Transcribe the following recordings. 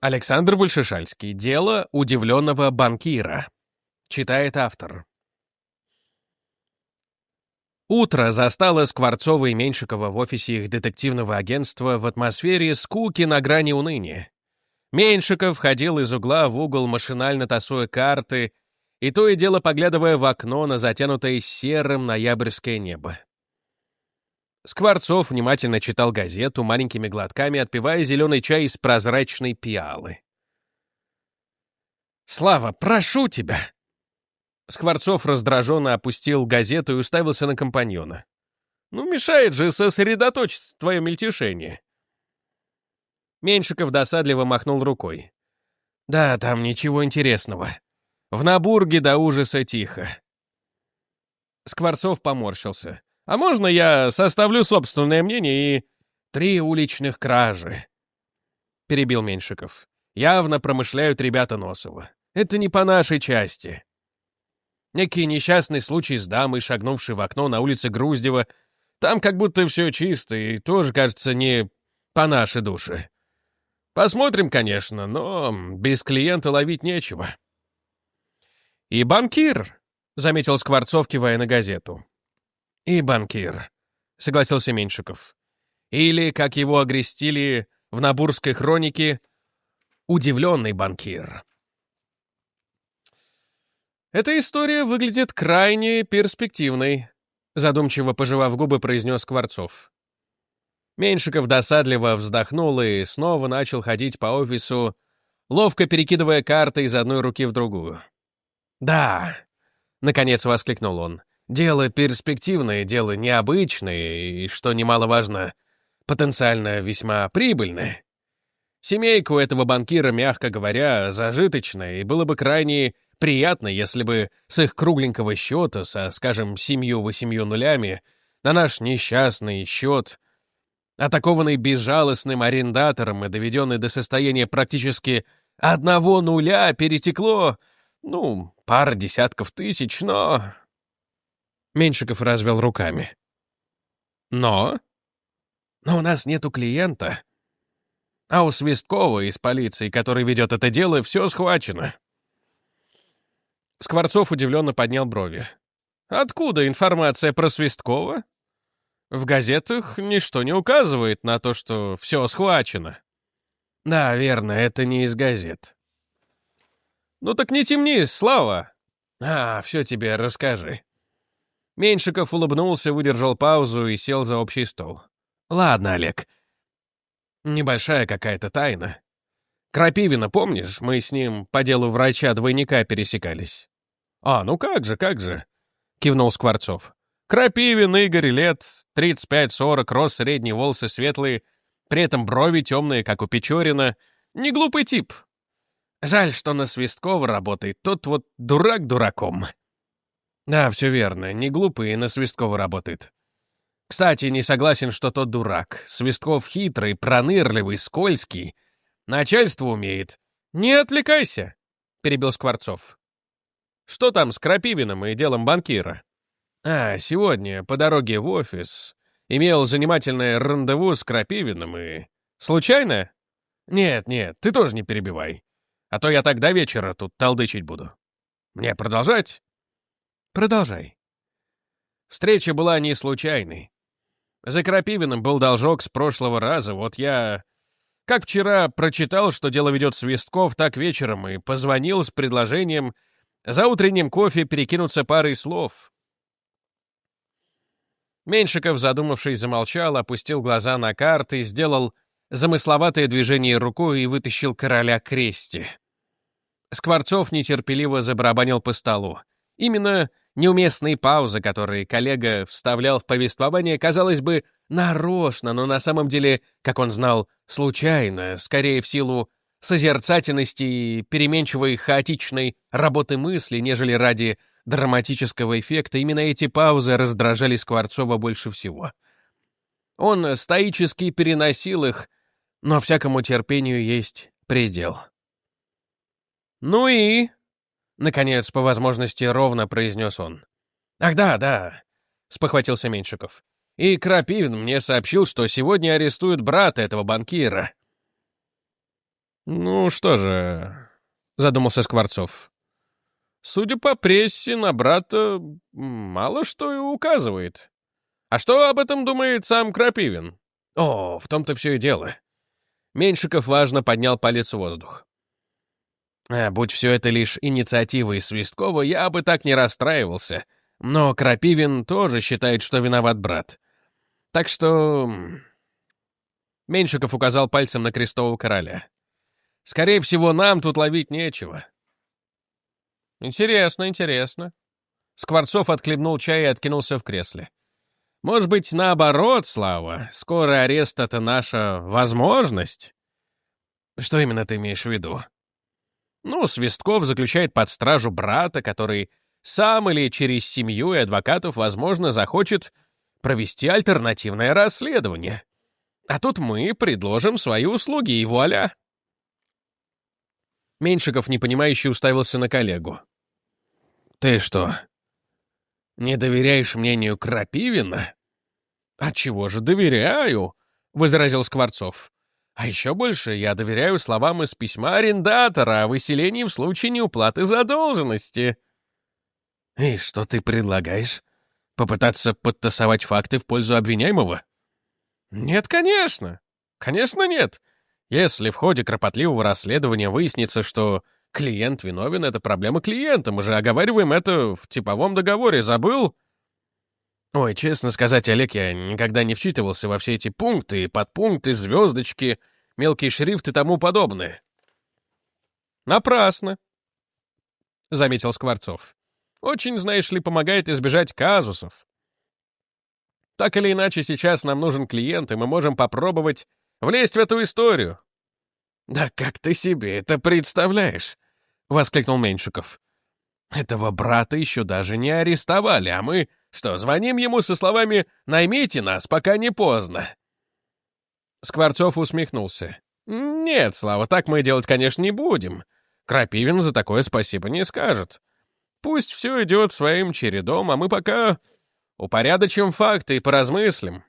Александр Большешальский. Дело удивленного банкира. Читает автор. Утро застало Скворцова и Меньшикова в офисе их детективного агентства в атмосфере скуки на грани уныния. Меньшиков ходил из угла в угол, машинально тасуя карты, и то и дело поглядывая в окно на затянутое серым ноябрьское небо. Скворцов внимательно читал газету, маленькими глотками отпивая зеленый чай из прозрачной пиалы. «Слава, прошу тебя!» Скворцов раздраженно опустил газету и уставился на компаньона. «Ну, мешает же сосредоточиться твое мельтешение!» Меньшиков досадливо махнул рукой. «Да, там ничего интересного. В Набурге до ужаса тихо». Скворцов поморщился. А можно я составлю собственное мнение и... Три уличных кражи. Перебил Меньшиков. Явно промышляют ребята Носова. Это не по нашей части. Некий несчастный случай с дамой, шагнувшей в окно на улице Груздева. Там как будто все чисто и тоже, кажется, не по нашей душе. Посмотрим, конечно, но без клиента ловить нечего. И банкир, — заметил Скворцов, кивая на газету. «И банкир», — согласился Меньшиков. «Или, как его огрестили в Набурской хронике, удивленный банкир». «Эта история выглядит крайне перспективной», — задумчиво пожевав губы, произнес Скворцов. Меньшиков досадливо вздохнул и снова начал ходить по офису, ловко перекидывая карты из одной руки в другую. «Да», — наконец воскликнул он, Дело перспективное, дело необычное и, что немаловажно, потенциально весьма прибыльное. Семейка у этого банкира, мягко говоря, зажиточная, и было бы крайне приятно, если бы с их кругленького счета, со, скажем, семью-восемью нулями, на наш несчастный счет, атакованный безжалостным арендатором и доведенный до состояния практически одного нуля, перетекло, ну, пара десятков тысяч, но Меньшиков развел руками. «Но? Но у нас нету клиента. А у Свисткова из полиции, который ведет это дело, все схвачено». Скворцов удивленно поднял брови. «Откуда информация про Свисткова?» «В газетах ничто не указывает на то, что все схвачено». «Да, верно, это не из газет». «Ну так не темни, Слава!» «А, все тебе расскажи». Меньшиков улыбнулся, выдержал паузу и сел за общий стол. «Ладно, Олег. Небольшая какая-то тайна. Крапивина, помнишь, мы с ним по делу врача-двойника пересекались?» «А, ну как же, как же!» — кивнул Скворцов. «Крапивин, Игорь, лет 35-40, рост средний, волосы светлые, при этом брови темные, как у Печорина. Не глупый тип. Жаль, что на Свисткова работает, тот вот дурак дураком». Да, все верно, не глупый и на Свисткова работает. Кстати, не согласен, что тот дурак. Свистков хитрый, пронырливый, скользкий. Начальство умеет. Не отвлекайся, перебил Скворцов. Что там с Крапивиным и делом банкира? А, сегодня, по дороге в офис, имел занимательное рандеву с Крапивиным и... Случайно? Нет, нет, ты тоже не перебивай. А то я так до вечера тут толдычить буду. Мне продолжать? Продолжай. Встреча была не случайной. За Крапивиным был должок с прошлого раза, вот я... Как вчера прочитал, что дело ведет Свистков, так вечером и позвонил с предложением за утренним кофе перекинуться парой слов. Меньшиков, задумавшись, замолчал, опустил глаза на карты, сделал замысловатое движение рукой и вытащил короля крести. Скворцов нетерпеливо забарабанил по столу. Именно Неуместные паузы, которые коллега вставлял в повествование, казалось бы, нарочно, но на самом деле, как он знал, случайно, скорее в силу созерцательности и переменчивой хаотичной работы мысли, нежели ради драматического эффекта, именно эти паузы раздражали Скворцова больше всего. Он стоически переносил их, но всякому терпению есть предел. «Ну и?» Наконец, по возможности, ровно произнес он. «Ах да, да», — спохватился Меньшиков. «И Крапивин мне сообщил, что сегодня арестуют брата этого банкира». Ну что же, задумался Скворцов. Судя по прессе, на брата мало что и указывает. А что об этом думает сам Крапивин? О, в том-то все и дело. Меньшиков важно поднял палец в воздух. А, будь все это лишь инициативой Свисткова, я бы так не расстраивался. Но Крапивин тоже считает, что виноват брат. Так что... Меньшиков указал пальцем на крестового короля. Скорее всего, нам тут ловить нечего. Интересно, интересно. Скворцов отхлебнул чай и откинулся в кресле. Может быть, наоборот, Слава, скорый арест — это наша возможность? Что именно ты имеешь в виду? Ну, Свистков заключает под стражу брата, который сам или через семью и адвокатов, возможно, захочет провести альтернативное расследование. А тут мы предложим свои услуги, и вуаля. Меньшиков, непонимающе, уставился на коллегу. «Ты что, не доверяешь мнению Крапивина?» «А чего же доверяю?» — возразил Скворцов. «А еще больше я доверяю словам из письма арендатора о выселении в случае неуплаты задолженности». «И что ты предлагаешь? Попытаться подтасовать факты в пользу обвиняемого?» «Нет, конечно. Конечно, нет. Если в ходе кропотливого расследования выяснится, что клиент виновен, это проблема клиента. Мы же оговариваем это в типовом договоре. Забыл?» Ой, честно сказать, Олег, я никогда не вчитывался во все эти пункты, подпункты, звездочки, мелкий шрифт и тому подобное. Напрасно, — заметил Скворцов. Очень, знаешь ли, помогает избежать казусов. Так или иначе, сейчас нам нужен клиент, и мы можем попробовать влезть в эту историю. «Да как ты себе это представляешь?» — воскликнул Меньшиков. «Этого брата еще даже не арестовали, а мы что, звоним ему со словами «Наймите нас, пока не поздно». Скворцов усмехнулся. «Нет, Слава, так мы делать, конечно, не будем. Крапивин за такое спасибо не скажет. Пусть все идет своим чередом, а мы пока упорядочим факты и поразмыслим».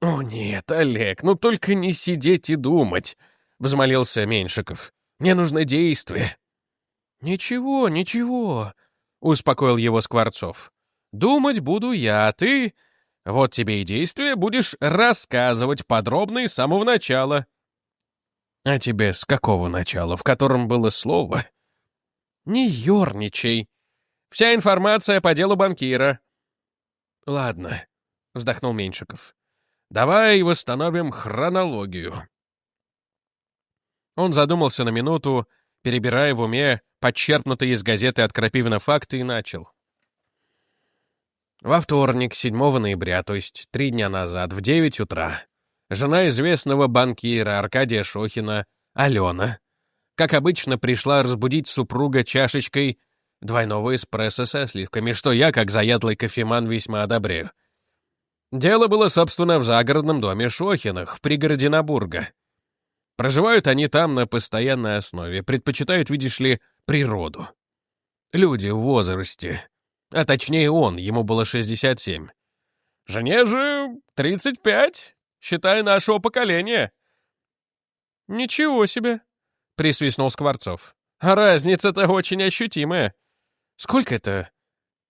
«О нет, Олег, ну только не сидеть и думать», — взмолился Меньшиков. «Мне нужно действие». «Ничего, ничего», — успокоил его Скворцов. Думать буду я, а ты... Вот тебе и действие, будешь рассказывать подробно и с самого начала. А тебе с какого начала, в котором было слово? Не ерничай. Вся информация по делу банкира. Ладно, вздохнул Меньшиков. Давай восстановим хронологию. Он задумался на минуту, перебирая в уме подчерпнутые из газеты от Крапивина факты, и начал. Во вторник, 7 ноября, то есть три дня назад, в 9 утра, жена известного банкира Аркадия Шохина, Алена, как обычно, пришла разбудить супруга чашечкой двойного эспрессо со сливками, что я, как заядлый кофеман, весьма одобряю. Дело было, собственно, в загородном доме Шохиных, в пригороде Набурга. Проживают они там на постоянной основе, предпочитают, видишь ли, природу. Люди в возрасте, а точнее он, ему было 67. Жене же 35, считай, нашего поколения. Ничего себе, присвистнул Скворцов. А разница-то очень ощутимая. Сколько это?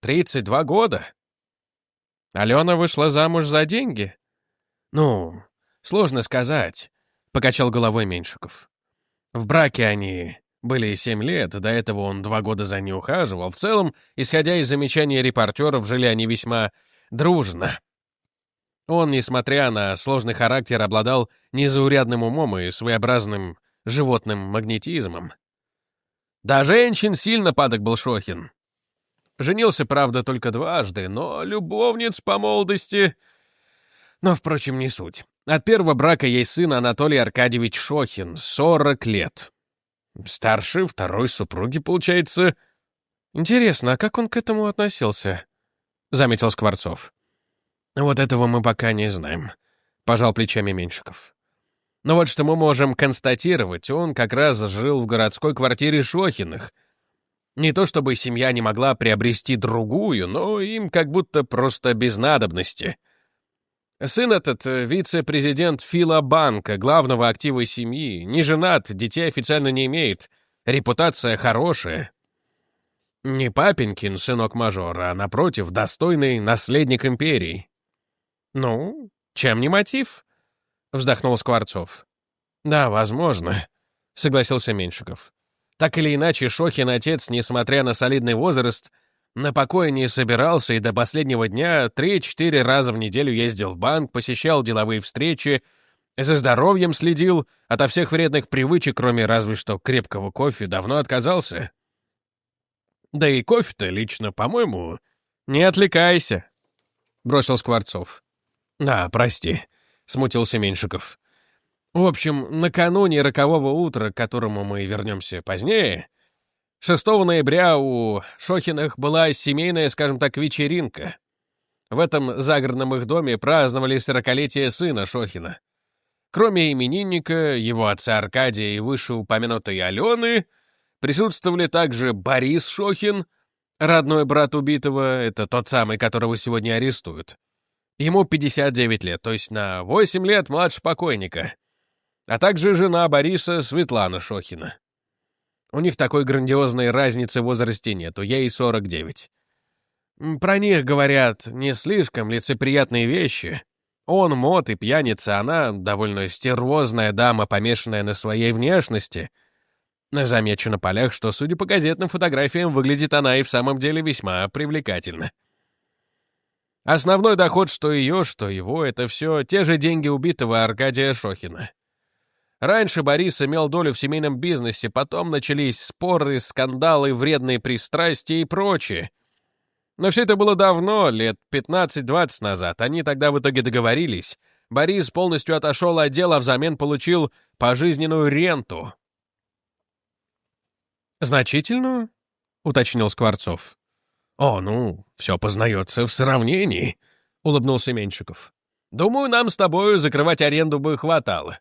32 года. Алена вышла замуж за деньги? Ну, сложно сказать, покачал головой Меньшиков. В браке они были семь лет, до этого он два года за ней ухаживал. В целом, исходя из замечаний репортеров, жили они весьма дружно. Он, несмотря на сложный характер, обладал незаурядным умом и своеобразным животным магнетизмом. Да женщин сильно падок был Шохин. Женился, правда, только дважды, но любовниц по молодости... Но, впрочем, не суть. От первого брака есть сын Анатолий Аркадьевич Шохин, 40 лет. Старший, второй супруги, получается. Интересно, а как он к этому относился? Заметил Скворцов. Вот этого мы пока не знаем. Пожал плечами Меньшиков. Но вот что мы можем констатировать, он как раз жил в городской квартире Шохиных. Не то чтобы семья не могла приобрести другую, но им как будто просто без надобности. Сын этот э, вице-президент Фила Банка, главного актива семьи, не женат, детей официально не имеет, репутация хорошая. Не папенькин сынок мажора, а, напротив, достойный наследник империи. Ну, чем не мотив? Вздохнул Скворцов. Да, возможно, согласился Меньшиков. Так или иначе, Шохин отец, несмотря на солидный возраст, на покое не собирался и до последнего дня три-четыре раза в неделю ездил в банк, посещал деловые встречи, за здоровьем следил, ото всех вредных привычек, кроме разве что крепкого кофе, давно отказался. Да и кофе-то лично, по-моему... Не отвлекайся, — бросил Скворцов. Да, прости, — смутился Меньшиков. В общем, накануне рокового утра, к которому мы вернемся позднее, 6 ноября у Шохиных была семейная, скажем так, вечеринка. В этом загородном их доме праздновали сорокалетие сына Шохина. Кроме именинника, его отца Аркадия и вышеупомянутой Алены, присутствовали также Борис Шохин, родной брат убитого, это тот самый, которого сегодня арестуют. Ему 59 лет, то есть на 8 лет младше покойника, а также жена Бориса Светлана Шохина. У них такой грандиозной разницы в возрасте нету, ей 49. Про них говорят не слишком лицеприятные вещи. Он мод и пьяница, она довольно стервозная дама, помешанная на своей внешности. Замечу на полях, что, судя по газетным фотографиям, выглядит она и в самом деле весьма привлекательно. Основной доход, что ее, что его, это все те же деньги убитого Аркадия Шохина. Раньше Борис имел долю в семейном бизнесе, потом начались споры, скандалы, вредные пристрастия и прочее. Но все это было давно, лет 15-20 назад. Они тогда в итоге договорились. Борис полностью отошел от дела, а взамен получил пожизненную ренту. «Значительную?» — уточнил Скворцов. «О, ну, все познается в сравнении», — улыбнулся Меньшиков. «Думаю, нам с тобою закрывать аренду бы хватало.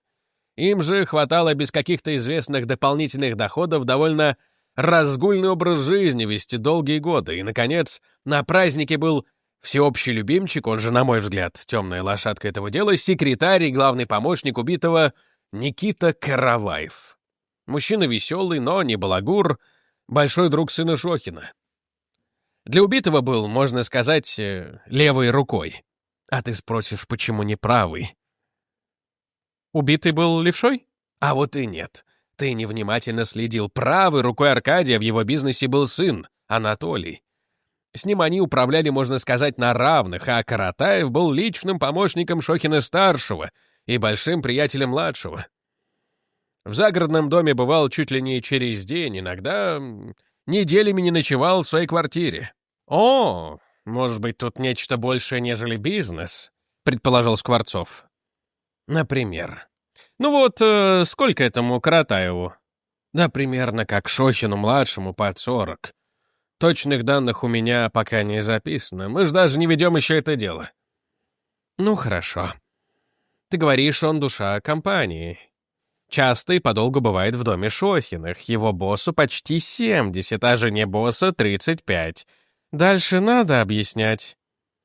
Им же хватало без каких-то известных дополнительных доходов довольно разгульный образ жизни вести долгие годы. И, наконец, на празднике был всеобщий любимчик, он же, на мой взгляд, темная лошадка этого дела, секретарь и главный помощник убитого Никита Караваев. Мужчина веселый, но не балагур, большой друг сына Шохина. Для убитого был, можно сказать, э, левой рукой. А ты спросишь, почему не правый? Убитый был левшой? А вот и нет. Ты невнимательно следил. Правой рукой Аркадия в его бизнесе был сын, Анатолий. С ним они управляли, можно сказать, на равных, а Каратаев был личным помощником Шохина-старшего и большим приятелем младшего. В загородном доме бывал чуть ли не через день, иногда неделями не ночевал в своей квартире. «О, может быть, тут нечто большее, нежели бизнес?» — предположил Скворцов. Например. Ну вот, э, сколько этому Каратаеву? Да примерно как Шохину-младшему под сорок. Точных данных у меня пока не записано. Мы же даже не ведем еще это дело. Ну хорошо. Ты говоришь, он душа компании. Часто и подолгу бывает в доме Шохиных. Его боссу почти 70, а жене босса 35. Дальше надо объяснять.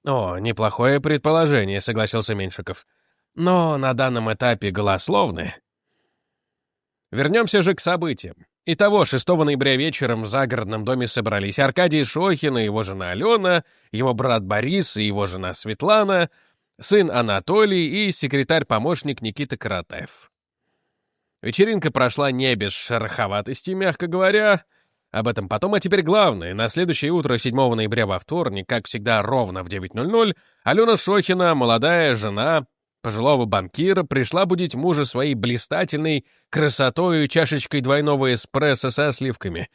О, неплохое предположение, согласился Меньшиков но на данном этапе голословны. Вернемся же к событиям. Итого, 6 ноября вечером в загородном доме собрались Аркадий Шохин и его жена Алена, его брат Борис и его жена Светлана, сын Анатолий и секретарь-помощник Никита Каратаев. Вечеринка прошла не без шероховатости, мягко говоря. Об этом потом, а теперь главное. На следующее утро, 7 ноября во вторник, как всегда ровно в 9.00, Алена Шохина, молодая жена, пожилого банкира пришла будить мужа своей блистательной красотой и чашечкой двойного эспрессо со сливками.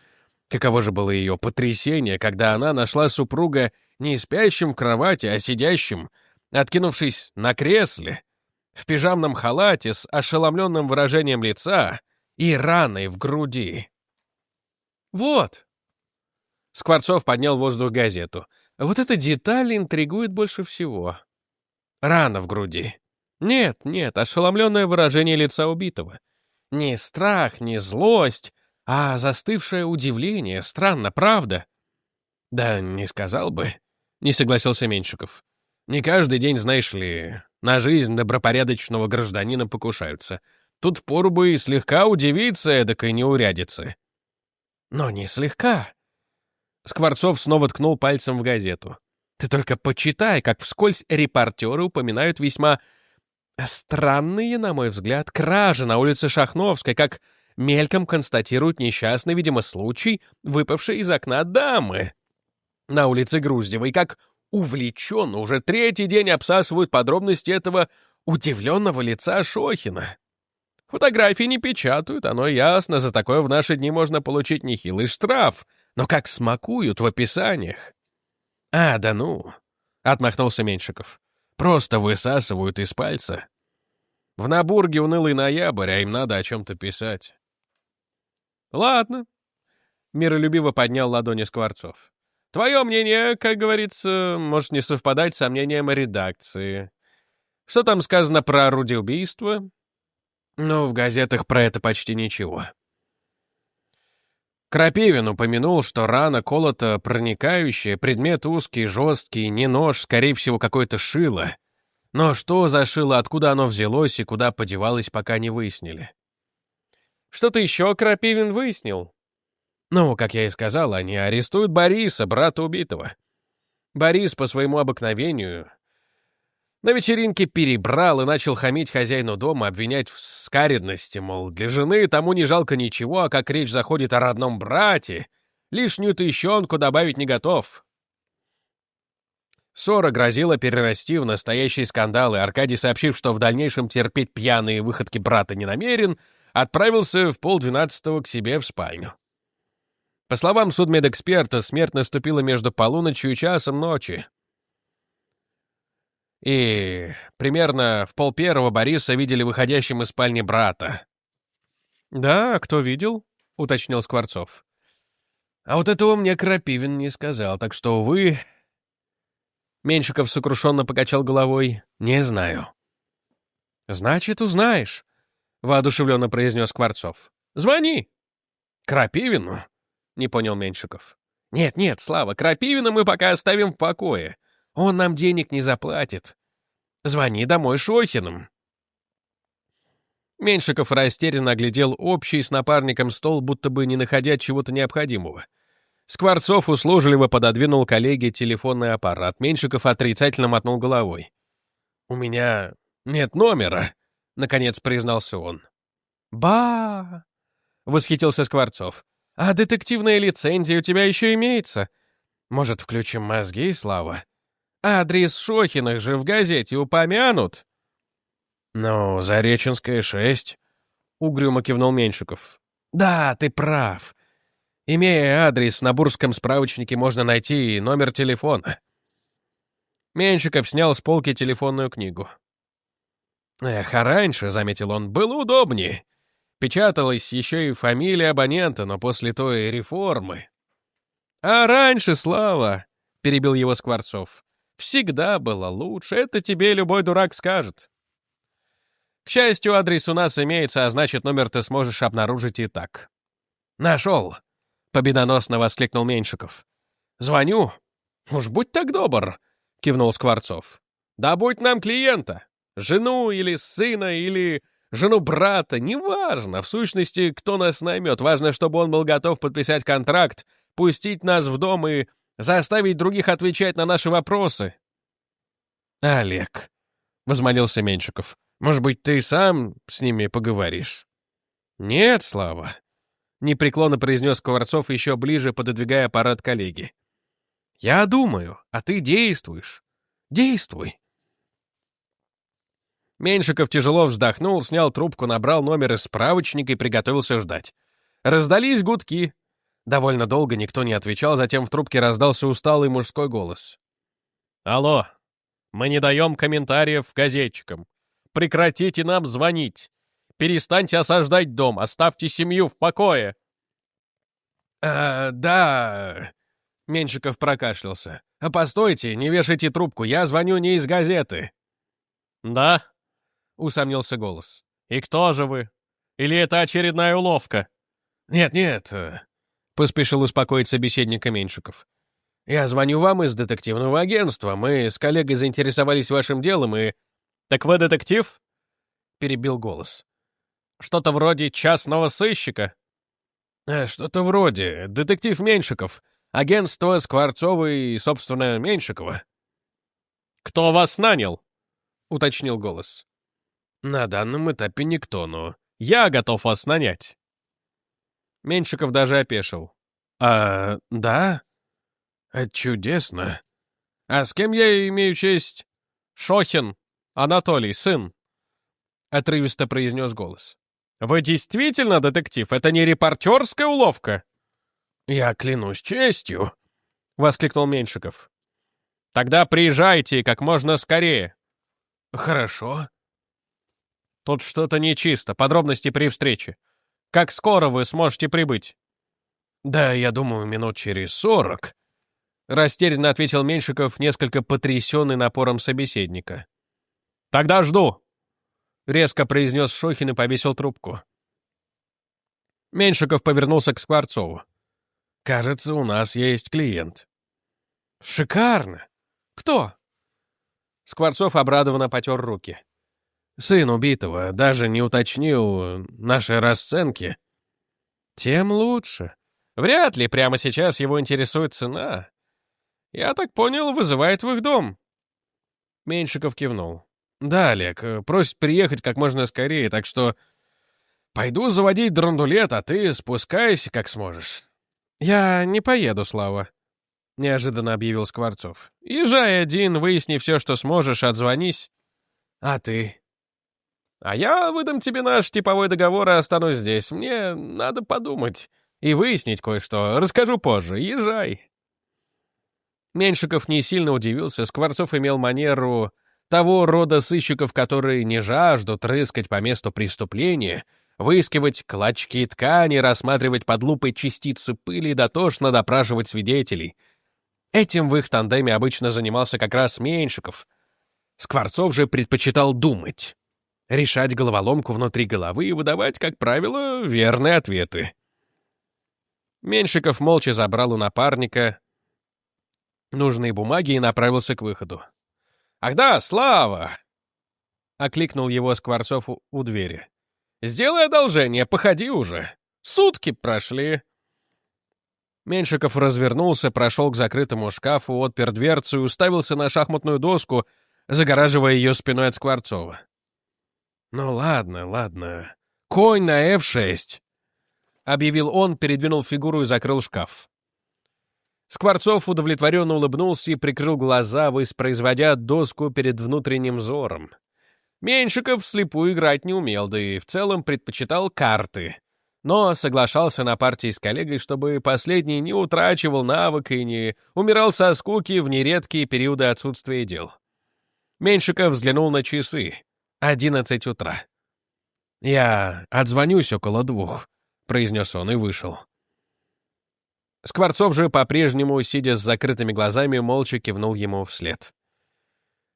Каково же было ее потрясение, когда она нашла супруга не спящим в кровати, а сидящим, откинувшись на кресле, в пижамном халате с ошеломленным выражением лица и раной в груди. «Вот!» Скворцов поднял в воздух газету. «Вот эта деталь интригует больше всего. Рана в груди. Нет, нет, ошеломленное выражение лица убитого. Не страх, не злость, а застывшее удивление. Странно, правда? Да, не сказал бы. Не согласился Меньшиков. Не каждый день, знаешь ли, На жизнь добропорядочного гражданина покушаются. Тут впору бы и слегка удивиться эдакой неурядицы. Но не слегка. Скворцов снова ткнул пальцем в газету. Ты только почитай, как вскользь репортеры упоминают весьма странные, на мой взгляд, кражи на улице Шахновской, как мельком констатируют несчастный, видимо, случай, выпавший из окна дамы на улице Груздевой, как увлеченно уже третий день обсасывают подробности этого удивленного лица Шохина. Фотографии не печатают, оно ясно, за такое в наши дни можно получить нехилый штраф, но как смакуют в описаниях. «А, да ну!» — отмахнулся Меньшиков. «Просто высасывают из пальца. В Набурге унылый ноябрь, а им надо о чем-то писать». «Ладно», — миролюбиво поднял ладони Скворцов. «Твое мнение, как говорится, может не совпадать с мнением редакции. Что там сказано про орудие убийства?» «Ну, в газетах про это почти ничего». Крапивин упомянул, что рана колота проникающая, предмет узкий, жесткий, не нож, скорее всего, какое-то шило. Но что за шило, откуда оно взялось и куда подевалось, пока не выяснили. Что-то еще Крапивин выяснил? Ну, как я и сказал, они арестуют Бориса, брата убитого. Борис по своему обыкновению на вечеринке перебрал и начал хамить хозяину дома, обвинять в скаредности, мол, для жены тому не жалко ничего, а как речь заходит о родном брате, лишнюю тыщенку добавить не готов. Ссора грозила перерасти в настоящий скандал, и Аркадий, сообщив, что в дальнейшем терпеть пьяные выходки брата не намерен, отправился в полдвенадцатого к себе в спальню. По словам судмедэксперта, смерть наступила между полуночью и часом ночи. И примерно в полпервого Бориса видели выходящим из спальни брата. «Да, кто видел?» — уточнил Скворцов. «А вот этого мне Крапивин не сказал, так что, увы...» Меньшиков сокрушенно покачал головой. «Не знаю». «Значит, узнаешь», — воодушевленно произнес Скворцов. «Звони». «Крапивину?» — не понял Меньшиков. «Нет-нет, Слава, Крапивина мы пока оставим в покое. Он нам денег не заплатит. Звони домой Шохиным». Меньшиков растерянно оглядел общий с напарником стол, будто бы не находя чего-то необходимого. Скворцов услужливо пододвинул коллеге телефонный аппарат. Меньшиков отрицательно мотнул головой. «У меня нет номера», — наконец признался он. «Ба!» — восхитился Скворцов. «А детективная лицензия у тебя еще имеется? Может, включим мозги, Слава? Адрес Шохиных же в газете упомянут. «Ну, Зареченская, 6», — угрюмо кивнул Меньшиков. «Да, ты прав. Имея адрес, в Набурском справочнике можно найти и номер телефона». Меньшиков снял с полки телефонную книгу. «Эх, а раньше, — заметил он, — было удобнее. Печаталась еще и фамилия абонента, но после той реформы...» «А раньше, Слава!» — перебил его Скворцов. Всегда было лучше, это тебе любой дурак скажет. К счастью, адрес у нас имеется, а значит, номер ты сможешь обнаружить и так. «Нашел!» — победоносно воскликнул Меньшиков. «Звоню. Уж будь так добр!» — кивнул Скворцов. «Да будь нам клиента! Жену или сына, или жену брата, неважно, в сущности, кто нас наймет. Важно, чтобы он был готов подписать контракт, пустить нас в дом и Заставить других отвечать на наши вопросы. «Олег», — возмолился Меньшиков, — «может быть, ты сам с ними поговоришь?» «Нет, Слава», — непреклонно произнес Скворцов еще ближе, пододвигая аппарат коллеги. «Я думаю, а ты действуешь. Действуй». Меньшиков тяжело вздохнул, снял трубку, набрал номер из справочника и приготовился ждать. Раздались гудки. Довольно долго никто не отвечал, затем в трубке раздался усталый мужской голос. «Алло, мы не даем комментариев газетчикам. Прекратите нам звонить. Перестаньте осаждать дом, оставьте семью в покое». «А, да...» — Меньшиков прокашлялся. «А постойте, не вешайте трубку, я звоню не из газеты». «Да?» — усомнился голос. «И кто же вы? Или это очередная уловка?» «Нет-нет, Поспешил успокоить собеседника Меньшиков. «Я звоню вам из детективного агентства. Мы с коллегой заинтересовались вашим делом и...» «Так вы детектив?» — перебил голос. «Что-то вроде частного сыщика?» «Э, «Что-то вроде. Детектив Меньшиков. Агентство Скворцова и, собственно, Меньшикова». «Кто вас нанял?» — уточнил голос. «На данном этапе никто, но я готов вас нанять». Меньшиков даже опешил. «А, да? Это чудесно. А с кем я имею честь?» «Шохин, Анатолий, сын», — отрывисто произнес голос. «Вы действительно детектив? Это не репортерская уловка?» «Я клянусь честью», — воскликнул Меньшиков. «Тогда приезжайте как можно скорее». «Хорошо». «Тут что-то нечисто. Подробности при встрече. Как скоро вы сможете прибыть?» «Да, я думаю, минут через сорок», — растерянно ответил Меньшиков, несколько потрясенный напором собеседника. «Тогда жду», — резко произнес Шохин и повесил трубку. Меньшиков повернулся к Скворцову. «Кажется, у нас есть клиент». «Шикарно! Кто?» Скворцов обрадованно потер руки. Сын убитого даже не уточнил наши расценки. Тем лучше. Вряд ли прямо сейчас его интересует цена. Я так понял, вызывает в их дом. Меньшиков кивнул. Да, Олег, просит приехать как можно скорее, так что пойду заводить драндулет, а ты спускайся как сможешь. Я не поеду, Слава. — неожиданно объявил Скворцов. «Езжай один, выясни все, что сможешь, отзвонись». «А ты?» А я выдам тебе наш типовой договор и останусь здесь. Мне надо подумать и выяснить кое-что. Расскажу позже. Езжай. Меньшиков не сильно удивился. Скворцов имел манеру того рода сыщиков, которые не жаждут рыскать по месту преступления, выискивать клочки ткани, рассматривать под лупой частицы пыли и дотошно допрашивать свидетелей. Этим в их тандеме обычно занимался как раз Меньшиков. Скворцов же предпочитал думать решать головоломку внутри головы и выдавать, как правило, верные ответы. Меньшиков молча забрал у напарника нужные бумаги и направился к выходу. «Ах да, Слава!» — окликнул его Скворцов у, у двери. «Сделай одолжение, походи уже. Сутки прошли». Меньшиков развернулся, прошел к закрытому шкафу, отпер дверцу и уставился на шахматную доску, загораживая ее спиной от Скворцова. «Ну ладно, ладно. Конь на F6!» — объявил он, передвинул фигуру и закрыл шкаф. Скворцов удовлетворенно улыбнулся и прикрыл глаза, воспроизводя доску перед внутренним взором. Меньшиков вслепую играть не умел, да и в целом предпочитал карты. Но соглашался на партии с коллегой, чтобы последний не утрачивал навык и не умирал со скуки в нередкие периоды отсутствия дел. Меньшиков взглянул на часы. Одиннадцать утра. «Я отзвонюсь около двух», — произнес он и вышел. Скворцов же, по-прежнему, сидя с закрытыми глазами, молча кивнул ему вслед.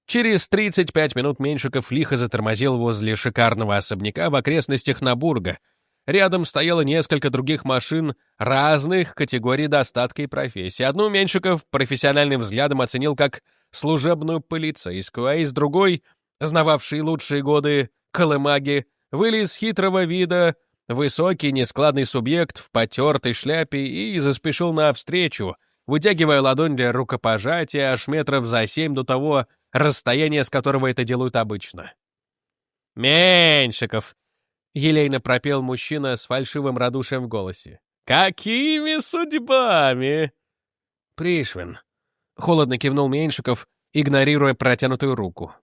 Через 35 минут Меньшиков лихо затормозил возле шикарного особняка в окрестностях Набурга. Рядом стояло несколько других машин разных категорий достатка и профессий. Одну Меньшиков профессиональным взглядом оценил как служебную полицейскую, а из другой — знававший лучшие годы колымаги, вылез хитрого вида, высокий нескладный субъект в потертой шляпе и заспешил навстречу, вытягивая ладонь для рукопожатия аж метров за семь до того расстояния, с которого это делают обычно. «Меньшиков!» — елейно пропел мужчина с фальшивым радушием в голосе. «Какими судьбами?» «Пришвин», — холодно кивнул Меньшиков, игнорируя протянутую руку.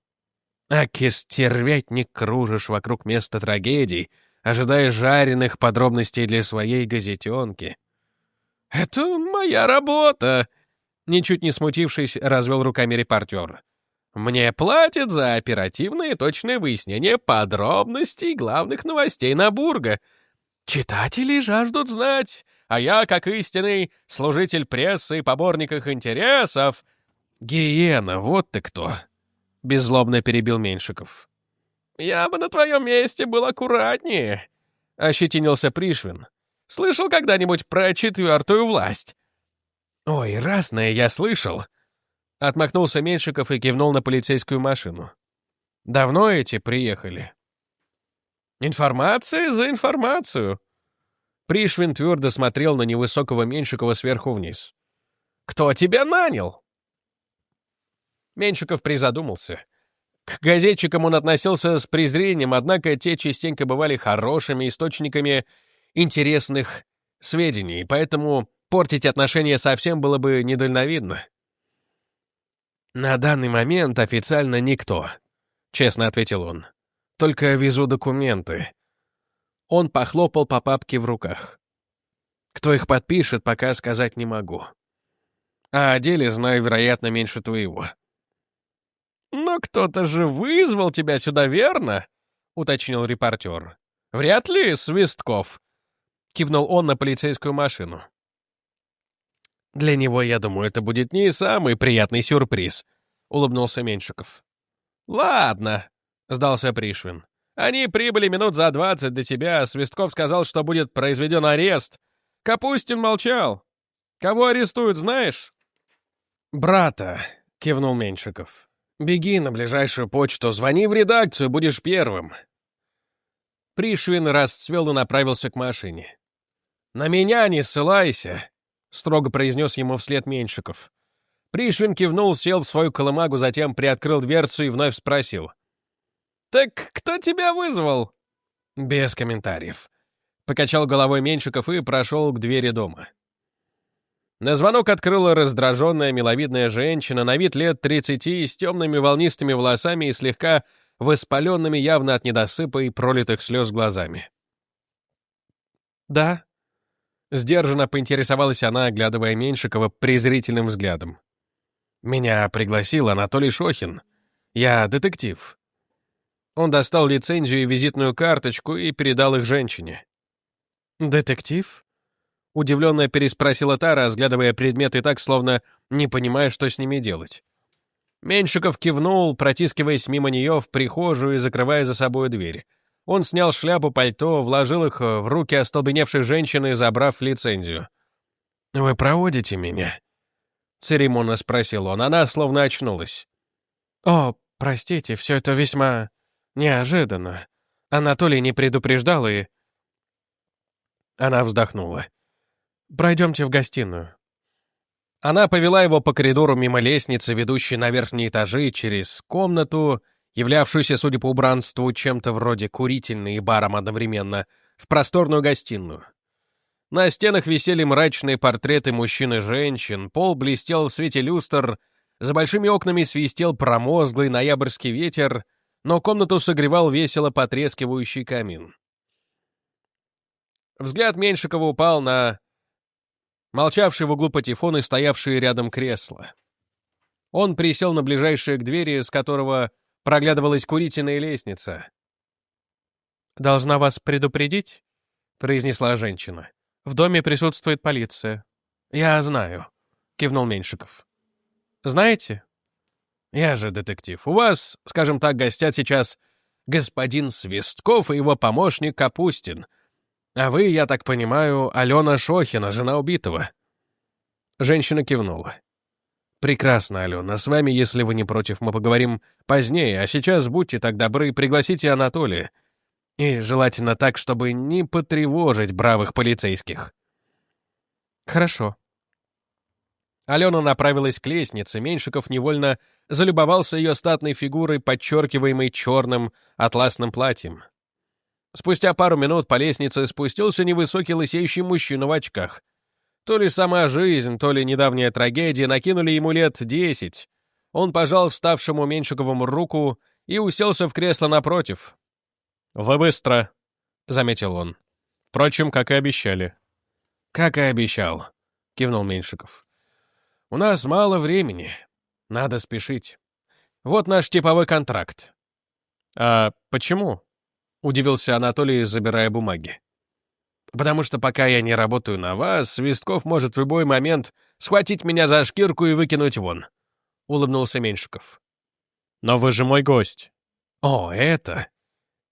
Аки стервятник кружишь вокруг места трагедий, ожидая жареных подробностей для своей газетенки. «Это моя работа!» Ничуть не смутившись, развел руками репортер. «Мне платят за оперативное и точное выяснение подробностей главных новостей Набурга. Читатели жаждут знать, а я, как истинный служитель прессы и поборник их интересов...» «Гиена, вот ты кто!» — беззлобно перебил Меньшиков. «Я бы на твоем месте был аккуратнее», — ощетинился Пришвин. «Слышал когда-нибудь про четвертую власть?» «Ой, разное я слышал», — отмахнулся Меньшиков и кивнул на полицейскую машину. Давно эти приехали?» «Информация за информацию!» Пришвин твердо смотрел на невысокого Меньшикова сверху вниз. «Кто тебя нанял?» Меньшиков призадумался. К газетчикам он относился с презрением, однако те частенько бывали хорошими источниками интересных сведений, поэтому портить отношения совсем было бы недальновидно. «На данный момент официально никто», — честно ответил он. «Только везу документы». Он похлопал по папке в руках. «Кто их подпишет, пока сказать не могу. А о деле знаю, вероятно, меньше твоего». «Но кто-то же вызвал тебя сюда, верно?» — уточнил репортер. «Вряд ли Свистков», — кивнул он на полицейскую машину. «Для него, я думаю, это будет не самый приятный сюрприз», — улыбнулся Меньшиков. «Ладно», — сдался Пришвин. «Они прибыли минут за двадцать до тебя, Свистков сказал, что будет произведен арест. Капустин молчал. Кого арестуют, знаешь?» «Брата», — кивнул Меньшиков. «Беги на ближайшую почту, звони в редакцию, будешь первым». Пришвин расцвел и направился к машине. «На меня не ссылайся», — строго произнес ему вслед Меньшиков. Пришвин кивнул, сел в свою колымагу, затем приоткрыл дверцу и вновь спросил. «Так кто тебя вызвал?» «Без комментариев», — покачал головой Меньшиков и прошел к двери дома. На звонок открыла раздраженная миловидная женщина на вид лет тридцати с темными волнистыми волосами и слегка воспаленными явно от недосыпа и пролитых слез глазами. «Да», — сдержанно поинтересовалась она, оглядывая Меньшикова презрительным взглядом. «Меня пригласил Анатолий Шохин. Я детектив». Он достал лицензию и визитную карточку и передал их женщине. «Детектив?» Удивленно переспросила та, разглядывая предметы так, словно не понимая, что с ними делать. Меньшиков кивнул, протискиваясь мимо нее в прихожую и закрывая за собой дверь. Он снял шляпу, пальто, вложил их в руки остолбеневшей женщины, забрав лицензию. «Вы проводите меня?» — церемонно спросил он. Она словно очнулась. «О, простите, все это весьма неожиданно. Анатолий не предупреждал и...» Она вздохнула. Пройдемте в гостиную». Она повела его по коридору мимо лестницы, ведущей на верхние этажи, через комнату, являвшуюся, судя по убранству, чем-то вроде курительной и баром одновременно, в просторную гостиную. На стенах висели мрачные портреты мужчин и женщин, пол блестел в свете люстр, за большими окнами свистел промозглый ноябрьский ветер, но комнату согревал весело потрескивающий камин. Взгляд Меньшикова упал на молчавший в углу патефон и стоявшие рядом кресла. Он присел на ближайшее к двери, с которого проглядывалась курительная лестница. «Должна вас предупредить», — произнесла женщина. «В доме присутствует полиция». «Я знаю», — кивнул Меньшиков. «Знаете?» «Я же детектив. У вас, скажем так, гостят сейчас господин Свистков и его помощник Капустин, «А вы, я так понимаю, Алена Шохина, жена убитого?» Женщина кивнула. «Прекрасно, Алена. С вами, если вы не против, мы поговорим позднее, а сейчас будьте так добры, пригласите Анатолия. И желательно так, чтобы не потревожить бравых полицейских». «Хорошо». Алена направилась к лестнице, Меньшиков невольно залюбовался ее статной фигурой, подчеркиваемой черным атласным платьем. Спустя пару минут по лестнице спустился невысокий лысеющий мужчина в очках. То ли сама жизнь, то ли недавняя трагедия накинули ему лет десять. Он пожал вставшему Меньшиковому руку и уселся в кресло напротив. «Вы быстро», — заметил он. «Впрочем, как и обещали». «Как и обещал», — кивнул Меньшиков. «У нас мало времени. Надо спешить. Вот наш типовой контракт». «А почему?» — удивился Анатолий, забирая бумаги. «Потому что пока я не работаю на вас, Свистков может в любой момент схватить меня за шкирку и выкинуть вон», — улыбнулся Меньшиков. «Но вы же мой гость». «О, это...»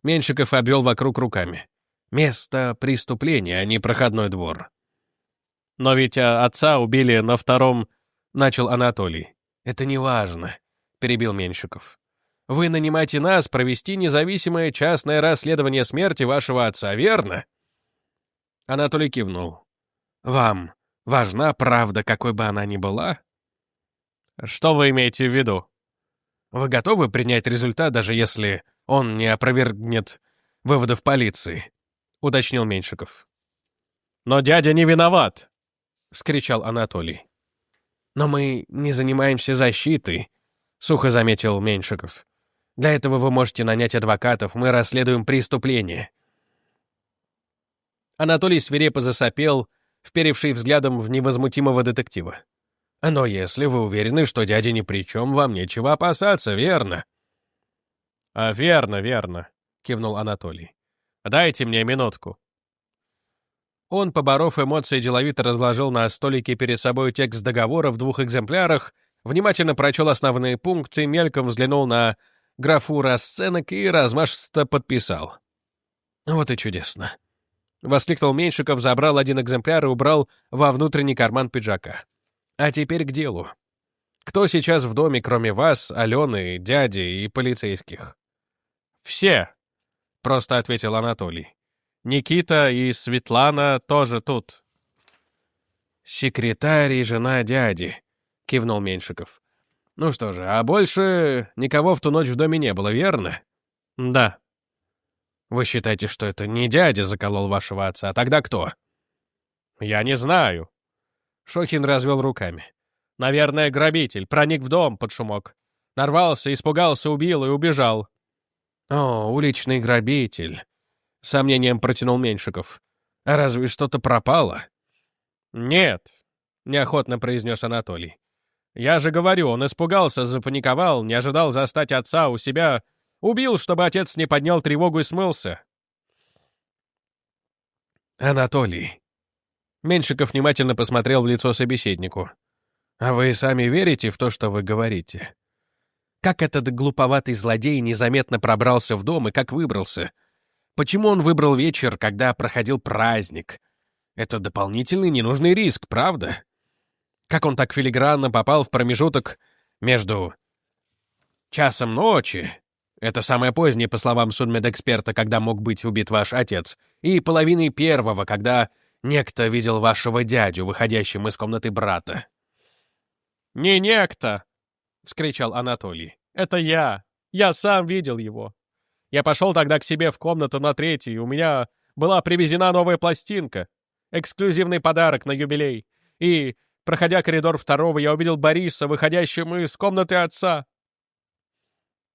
Меньшиков обвел вокруг руками. «Место преступления, а не проходной двор». «Но ведь а, отца убили на втором...» — начал Анатолий. «Это не важно», — перебил Меньшиков. Вы нанимаете нас провести независимое частное расследование смерти вашего отца, верно?» Анатолий кивнул. «Вам важна правда, какой бы она ни была?» «Что вы имеете в виду?» «Вы готовы принять результат, даже если он не опровергнет выводов полиции?» — уточнил Меньшиков. «Но дядя не виноват!» — вскричал Анатолий. «Но мы не занимаемся защитой», — сухо заметил Меньшиков. «Для этого вы можете нанять адвокатов, мы расследуем преступление». Анатолий свирепо засопел, вперевший взглядом в невозмутимого детектива. «Но если вы уверены, что дядя ни при чем, вам нечего опасаться, верно?» «А верно, верно», — кивнул Анатолий. «Дайте мне минутку». Он, поборов эмоции, деловито разложил на столике перед собой текст договора в двух экземплярах, внимательно прочел основные пункты, мельком взглянул на графу расценок и размашисто подписал. «Вот и чудесно!» — воскликнул Меньшиков, забрал один экземпляр и убрал во внутренний карман пиджака. «А теперь к делу. Кто сейчас в доме, кроме вас, Алены, дяди и полицейских?» «Все», — просто ответил Анатолий. Никита и Светлана тоже тут». «Секретарь и жена дяди», — кивнул Меньшиков. «Ну что же, а больше никого в ту ночь в доме не было, верно?» «Да». «Вы считаете, что это не дядя заколол вашего отца, а тогда кто?» «Я не знаю». Шохин развел руками. «Наверное, грабитель. Проник в дом под шумок. Нарвался, испугался, убил и убежал». «О, уличный грабитель», — сомнением протянул Меньшиков. «А разве что-то пропало?» «Нет», — неохотно произнес Анатолий. «Я же говорю, он испугался, запаниковал, не ожидал застать отца у себя, убил, чтобы отец не поднял тревогу и смылся». «Анатолий». Меньшиков внимательно посмотрел в лицо собеседнику. «А вы сами верите в то, что вы говорите? Как этот глуповатый злодей незаметно пробрался в дом и как выбрался?» Почему он выбрал вечер, когда проходил праздник? Это дополнительный ненужный риск, правда? Как он так филигранно попал в промежуток между часом ночи, это самое позднее, по словам судмедэксперта, когда мог быть убит ваш отец, и половиной первого, когда некто видел вашего дядю, выходящим из комнаты брата. «Не некто!» — вскричал Анатолий. «Это я! Я сам видел его! Я пошел тогда к себе в комнату на третью, у меня была привезена новая пластинка. Эксклюзивный подарок на юбилей. И, проходя коридор второго, я увидел Бориса, выходящим из комнаты отца.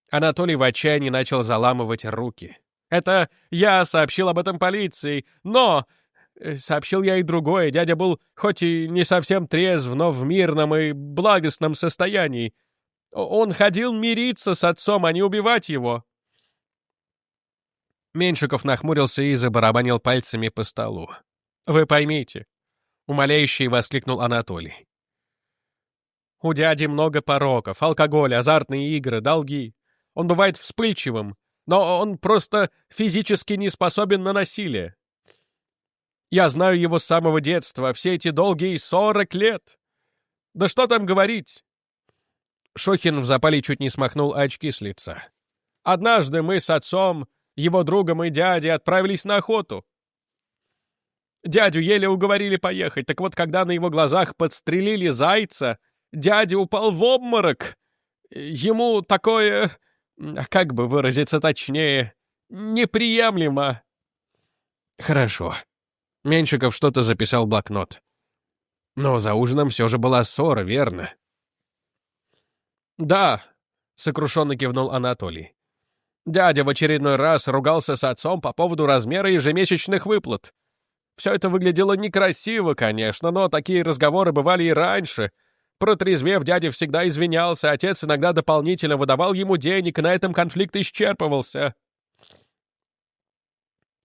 Анатолий в отчаянии начал заламывать руки. «Это я сообщил об этом полиции, но...» э, Сообщил я и другое. Дядя был хоть и не совсем трезв, но в мирном и благостном состоянии. Он ходил мириться с отцом, а не убивать его. Меньшиков нахмурился и забарабанил пальцами по столу. «Вы поймите», — умоляющий воскликнул Анатолий. «У дяди много пороков, алкоголь, азартные игры, долги. Он бывает вспыльчивым, но он просто физически не способен на насилие. Я знаю его с самого детства, все эти долгие сорок лет. Да что там говорить?» Шохин в запале чуть не смахнул очки с лица. «Однажды мы с отцом его другом и дядей отправились на охоту. Дядю еле уговорили поехать, так вот, когда на его глазах подстрелили зайца, дядя упал в обморок. Ему такое, как бы выразиться точнее, неприемлемо. Хорошо. Меньшиков что-то записал в блокнот. Но за ужином все же была ссора, верно? Да, сокрушенно кивнул Анатолий. Дядя в очередной раз ругался с отцом по поводу размера ежемесячных выплат. Все это выглядело некрасиво, конечно, но такие разговоры бывали и раньше. Протрезвев, дядя всегда извинялся, отец иногда дополнительно выдавал ему денег, и на этом конфликт исчерпывался.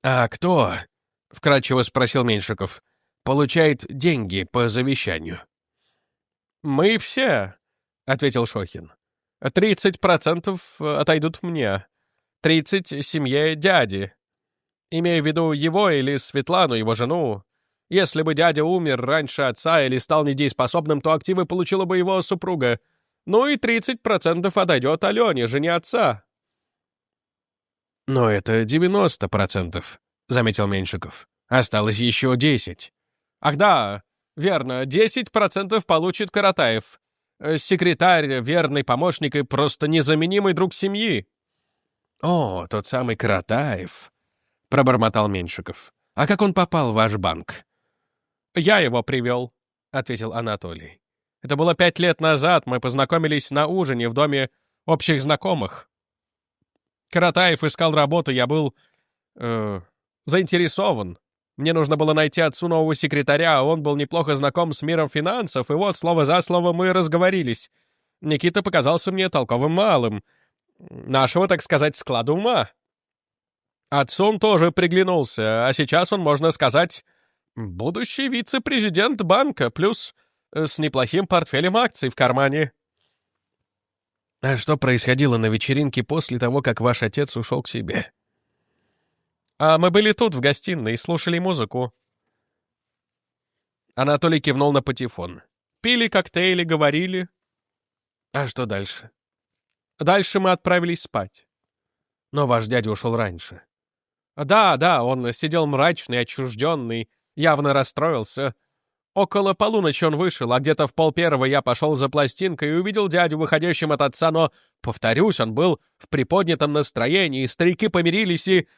«А кто?» — вкратчиво спросил Меньшиков. «Получает деньги по завещанию». «Мы все», — ответил Шохин. «Тридцать процентов отойдут мне. Тридцать семье дяди. Имея в виду его или Светлану, его жену. Если бы дядя умер раньше отца или стал недееспособным, то активы получила бы его супруга. Ну и 30% отойдет Алене, жене отца. Но это 90%, заметил Меньшиков. Осталось еще 10. Ах да, верно, 10% получит Каратаев. Э, секретарь, верный помощник и просто незаменимый друг семьи. О, тот самый Каратаев, пробормотал Меньшиков. А как он попал в ваш банк? Я его привел, ответил Анатолий. Это было пять лет назад, мы познакомились на ужине в доме общих знакомых. Каратаев искал работу, я был... Э, заинтересован. Мне нужно было найти отцу нового секретаря, а он был неплохо знаком с миром финансов, и вот, слово за слово, мы разговорились. Никита показался мне толковым малым. Нашего, так сказать, склада ума. Отцу он тоже приглянулся, а сейчас он, можно сказать, будущий вице-президент банка, плюс э, с неплохим портфелем акций в кармане. А что происходило на вечеринке после того, как ваш отец ушел к себе? А мы были тут, в гостиной, и слушали музыку. Анатолий кивнул на патефон. Пили коктейли, говорили. А что дальше? Дальше мы отправились спать. Но ваш дядя ушел раньше. Да, да, он сидел мрачный, отчужденный, явно расстроился. Около полуночи он вышел, а где-то в полпервого я пошел за пластинкой и увидел дядю, выходящим от отца, но, повторюсь, он был в приподнятом настроении, старики помирились и...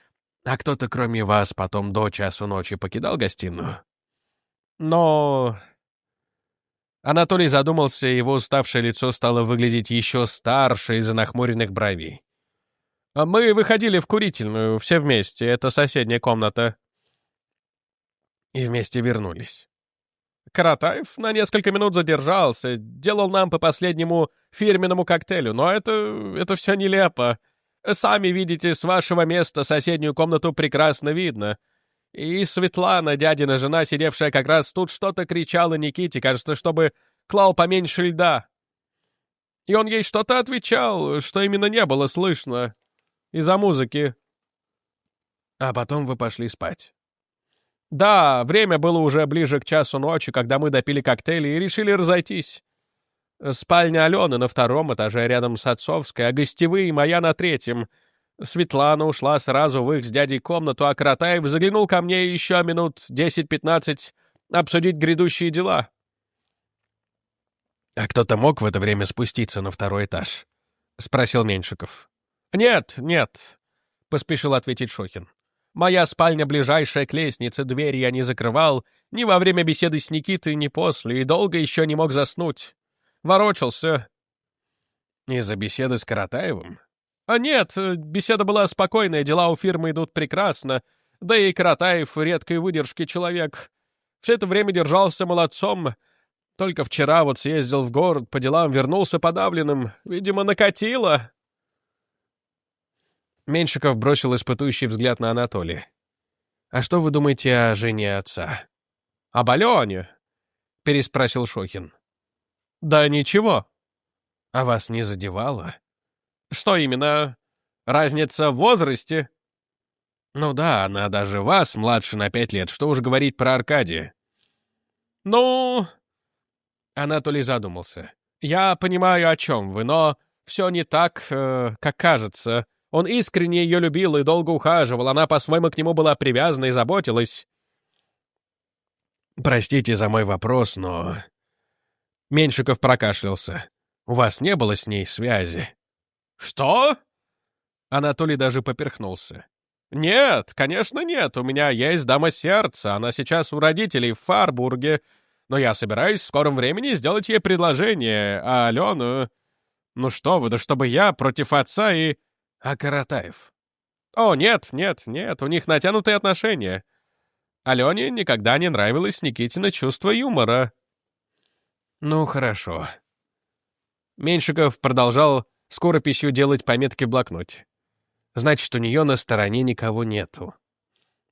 А кто-то, кроме вас, потом до часу ночи покидал гостиную? Но... Анатолий задумался, его уставшее лицо стало выглядеть еще старше из-за нахмуренных бровей. А «Мы выходили в курительную, все вместе, это соседняя комната». И вместе вернулись. Каратаев на несколько минут задержался, делал нам по последнему фирменному коктейлю, но это... это все нелепо. Сами видите, с вашего места соседнюю комнату прекрасно видно. И Светлана, дядина жена, сидевшая как раз тут, что-то кричала Никите, кажется, чтобы клал поменьше льда. И он ей что-то отвечал, что именно не было слышно. Из-за музыки. А потом вы пошли спать. Да, время было уже ближе к часу ночи, когда мы допили коктейли и решили разойтись. Спальня Алены на втором этаже рядом с отцовской, а гостевые моя на третьем. Светлана ушла сразу в их с дядей комнату, а Каратаев заглянул ко мне еще минут десять-пятнадцать обсудить грядущие дела. «А кто-то мог в это время спуститься на второй этаж?» — спросил Меньшиков. «Нет, нет», — поспешил ответить Шохин. Моя спальня ближайшая к лестнице, дверь я не закрывал ни во время беседы с Никитой, ни после, и долго еще не мог заснуть. Ворочался. Из-за беседы с Каратаевым? А нет, беседа была спокойная, дела у фирмы идут прекрасно, да и Каратаев редкой выдержки человек. Все это время держался молодцом. Только вчера вот съездил в город по делам, вернулся подавленным. Видимо, накатило. Меньшиков бросил испытующий взгляд на Анатолия. «А что вы думаете о жене отца?» «Об Алене?» — переспросил Шохин. «Да ничего». «А вас не задевало?» «Что именно? Разница в возрасте?» «Ну да, она даже вас младше на пять лет, что уж говорить про Аркадия». «Ну...» Анатолий задумался. «Я понимаю, о чем вы, но все не так, э, как кажется. Он искренне ее любил и долго ухаживал, она по-своему к нему была привязана и заботилась. «Простите за мой вопрос, но...» Меньшиков прокашлялся. «У вас не было с ней связи?» «Что?» Анатолий даже поперхнулся. «Нет, конечно нет. У меня есть дама сердца. Она сейчас у родителей в Фарбурге. Но я собираюсь в скором времени сделать ей предложение. А Алену... Ну что вы, да чтобы я против отца и...» А Каратаев? О, нет, нет, нет, у них натянутые отношения. Алене никогда не нравилось Никитина чувство юмора. Ну, хорошо. Меньшиков продолжал скорописью делать пометки в блокноте. Значит, у нее на стороне никого нету.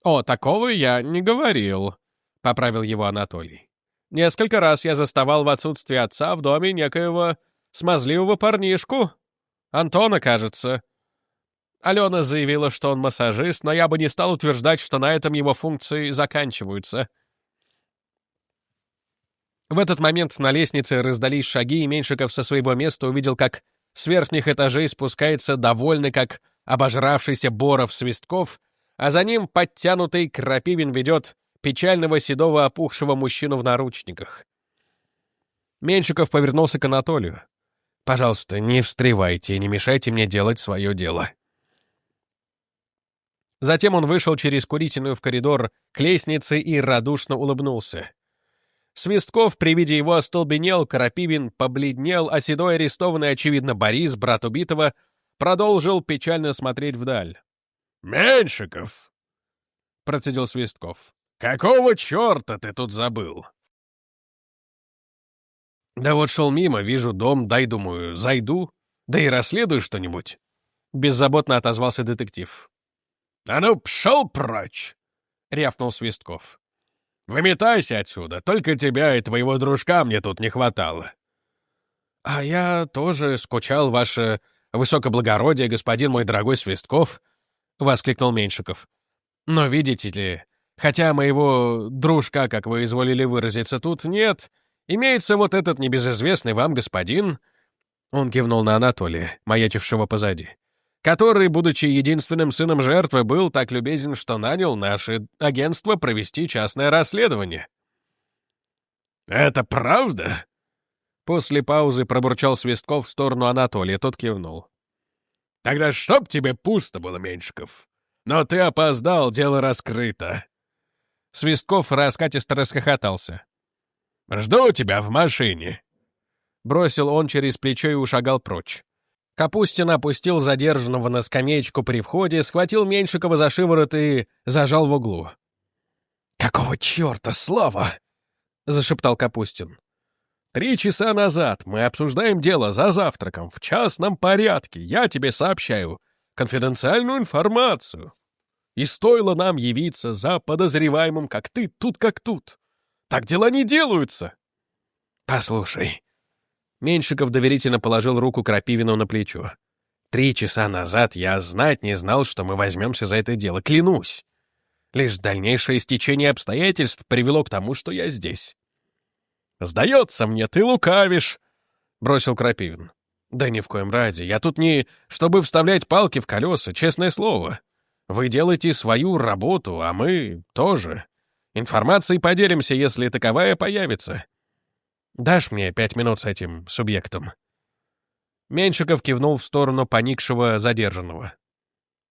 «О, такого я не говорил», — поправил его Анатолий. «Несколько раз я заставал в отсутствие отца в доме некоего смазливого парнишку. Антона, кажется. Алена заявила, что он массажист, но я бы не стал утверждать, что на этом его функции заканчиваются. В этот момент на лестнице раздались шаги, и Меньшиков со своего места увидел, как с верхних этажей спускается довольный, как обожравшийся Боров-Свистков, а за ним подтянутый Крапивин ведет печального седого опухшего мужчину в наручниках. Меньшиков повернулся к Анатолию. «Пожалуйста, не встревайте и не мешайте мне делать свое дело». Затем он вышел через курительную в коридор к лестнице и радушно улыбнулся. Свистков при виде его остолбенел, Карапивин побледнел, а седой арестованный, очевидно, Борис, брат убитого, продолжил печально смотреть вдаль. «Меньшиков!» — процедил Свистков. «Какого черта ты тут забыл?» «Да вот шел мимо, вижу дом, дай, думаю, зайду, да и расследую что-нибудь». Беззаботно отозвался детектив. «А ну, пшел прочь!» — рявкнул Свистков. Выметайся отсюда, только тебя и твоего дружка мне тут не хватало. — А я тоже скучал, ваше высокоблагородие, господин мой дорогой Свистков, — воскликнул Меньшиков. — Но видите ли, хотя моего дружка, как вы изволили выразиться, тут нет, имеется вот этот небезызвестный вам господин... Он кивнул на Анатолия, маячившего позади который, будучи единственным сыном жертвы, был так любезен, что нанял наше агентство провести частное расследование. «Это правда?» После паузы пробурчал Свистков в сторону Анатолия, тот кивнул. «Тогда чтоб тебе пусто было, Меньшиков. Но ты опоздал, дело раскрыто». Свистков раскатисто расхохотался. «Жду тебя в машине», — бросил он через плечо и ушагал прочь. Капустин опустил задержанного на скамеечку при входе, схватил Меньшикова за шиворот и зажал в углу. «Какого черта, Слава?» — зашептал Капустин. «Три часа назад мы обсуждаем дело за завтраком в частном порядке. Я тебе сообщаю конфиденциальную информацию. И стоило нам явиться за подозреваемым, как ты, тут как тут. Так дела не делаются». «Послушай», Меньшиков доверительно положил руку Крапивину на плечо. «Три часа назад я знать не знал, что мы возьмемся за это дело, клянусь. Лишь дальнейшее стечение обстоятельств привело к тому, что я здесь». «Сдается мне, ты лукавишь!» — бросил Крапивин. «Да ни в коем разе. Я тут не... чтобы вставлять палки в колеса, честное слово. Вы делаете свою работу, а мы тоже. Информацией поделимся, если таковая появится. Дашь мне пять минут с этим субъектом?» Меньшиков кивнул в сторону поникшего задержанного.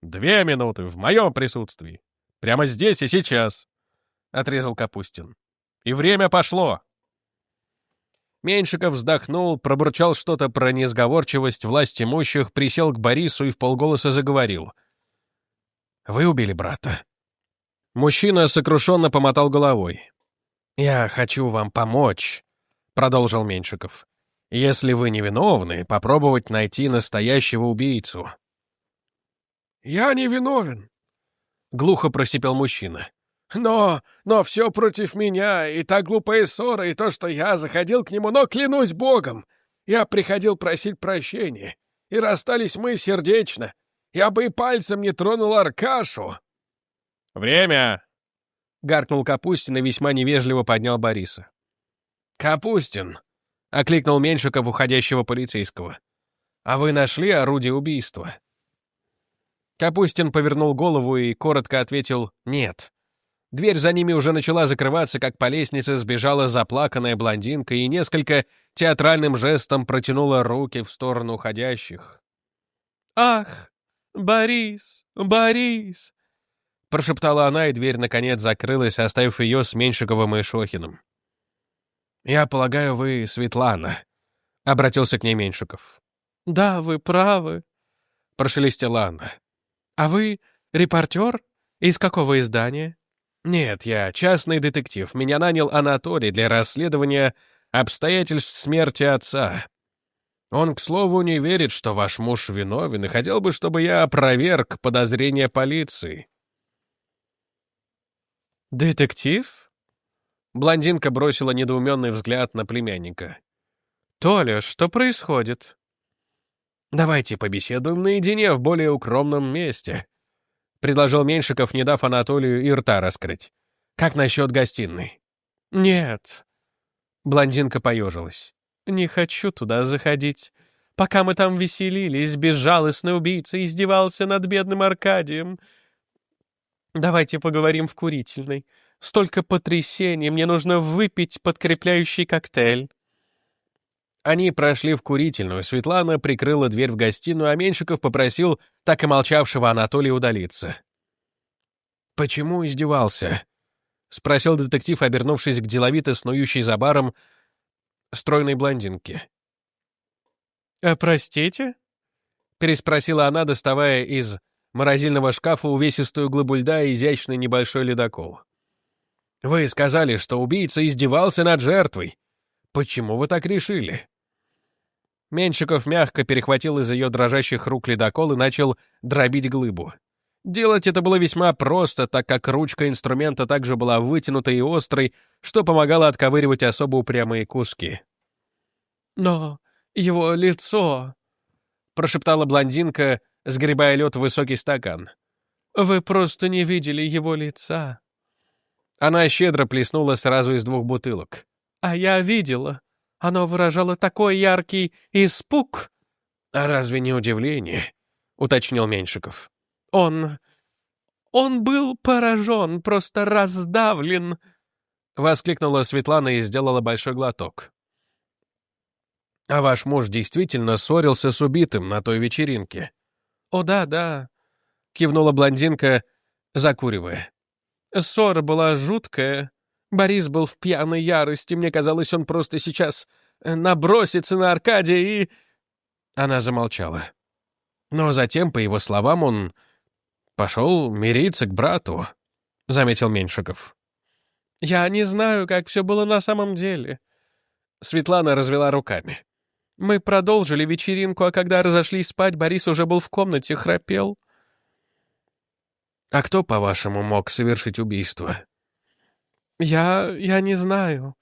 «Две минуты в моем присутствии. Прямо здесь и сейчас», — отрезал Капустин. «И время пошло». Меньшиков вздохнул, пробурчал что-то про несговорчивость власть имущих, присел к Борису и в полголоса заговорил. «Вы убили брата». Мужчина сокрушенно помотал головой. «Я хочу вам помочь продолжил Меньшиков. «Если вы невиновны, попробовать найти настоящего убийцу». «Я не виновен», — глухо просипел мужчина. «Но, но все против меня, и та глупая ссора, и то, что я заходил к нему, но, клянусь богом, я приходил просить прощения, и расстались мы сердечно. Я бы и пальцем не тронул Аркашу». «Время!» — гаркнул Капустин и весьма невежливо поднял Бориса. «Капустин!» — окликнул Меньшиков уходящего полицейского. «А вы нашли орудие убийства?» Капустин повернул голову и коротко ответил «нет». Дверь за ними уже начала закрываться, как по лестнице сбежала заплаканная блондинка и несколько театральным жестом протянула руки в сторону уходящих. «Ах, Борис, Борис!» Прошептала она, и дверь наконец закрылась, оставив ее с Меньшиковым и Шохиным. «Я полагаю, вы Светлана», — обратился к ней Меньшиков. «Да, вы правы», — прошелестела она. «А вы репортер? Из какого издания?» «Нет, я частный детектив. Меня нанял Анатолий для расследования обстоятельств смерти отца. Он, к слову, не верит, что ваш муж виновен, и хотел бы, чтобы я опроверг подозрения полиции». «Детектив?» Блондинка бросила недоуменный взгляд на племянника. «Толя, что происходит?» «Давайте побеседуем наедине в более укромном месте», — предложил Меньшиков, не дав Анатолию и рта раскрыть. «Как насчет гостиной?» «Нет». Блондинка поежилась. «Не хочу туда заходить. Пока мы там веселились, безжалостный убийца издевался над бедным Аркадием. Давайте поговорим в курительной. Столько потрясений, мне нужно выпить подкрепляющий коктейль. Они прошли в курительную, Светлана прикрыла дверь в гостиную, а Меньшиков попросил так и молчавшего Анатолия удалиться. «Почему издевался?» — спросил детектив, обернувшись к деловито снующей за баром стройной блондинке. «А простите?» — переспросила она, доставая из морозильного шкафа увесистую глыбу льда и изящный небольшой ледокол. «Вы сказали, что убийца издевался над жертвой. Почему вы так решили?» Меньшиков мягко перехватил из ее дрожащих рук ледокол и начал дробить глыбу. Делать это было весьма просто, так как ручка инструмента также была вытянутой и острой, что помогало отковыривать особо упрямые куски. «Но его лицо...» — прошептала блондинка, сгребая лед в высокий стакан. «Вы просто не видели его лица». Она щедро плеснула сразу из двух бутылок. «А я видела. Оно выражало такой яркий испуг. «А разве не удивление?» — уточнил Меньшиков. «Он... он был поражен, просто раздавлен!» — воскликнула Светлана и сделала большой глоток. «А ваш муж действительно ссорился с убитым на той вечеринке?» «О, да, да», — кивнула блондинка, закуривая. «Ссора была жуткая, Борис был в пьяной ярости, мне казалось, он просто сейчас э, набросится на Аркадия и...» Она замолчала. Но затем, по его словам, он пошел мириться к брату, — заметил Меньшиков. «Я не знаю, как все было на самом деле». Светлана развела руками. «Мы продолжили вечеринку, а когда разошлись спать, Борис уже был в комнате, храпел». «А кто, по-вашему, мог совершить убийство?» «Я... я не знаю».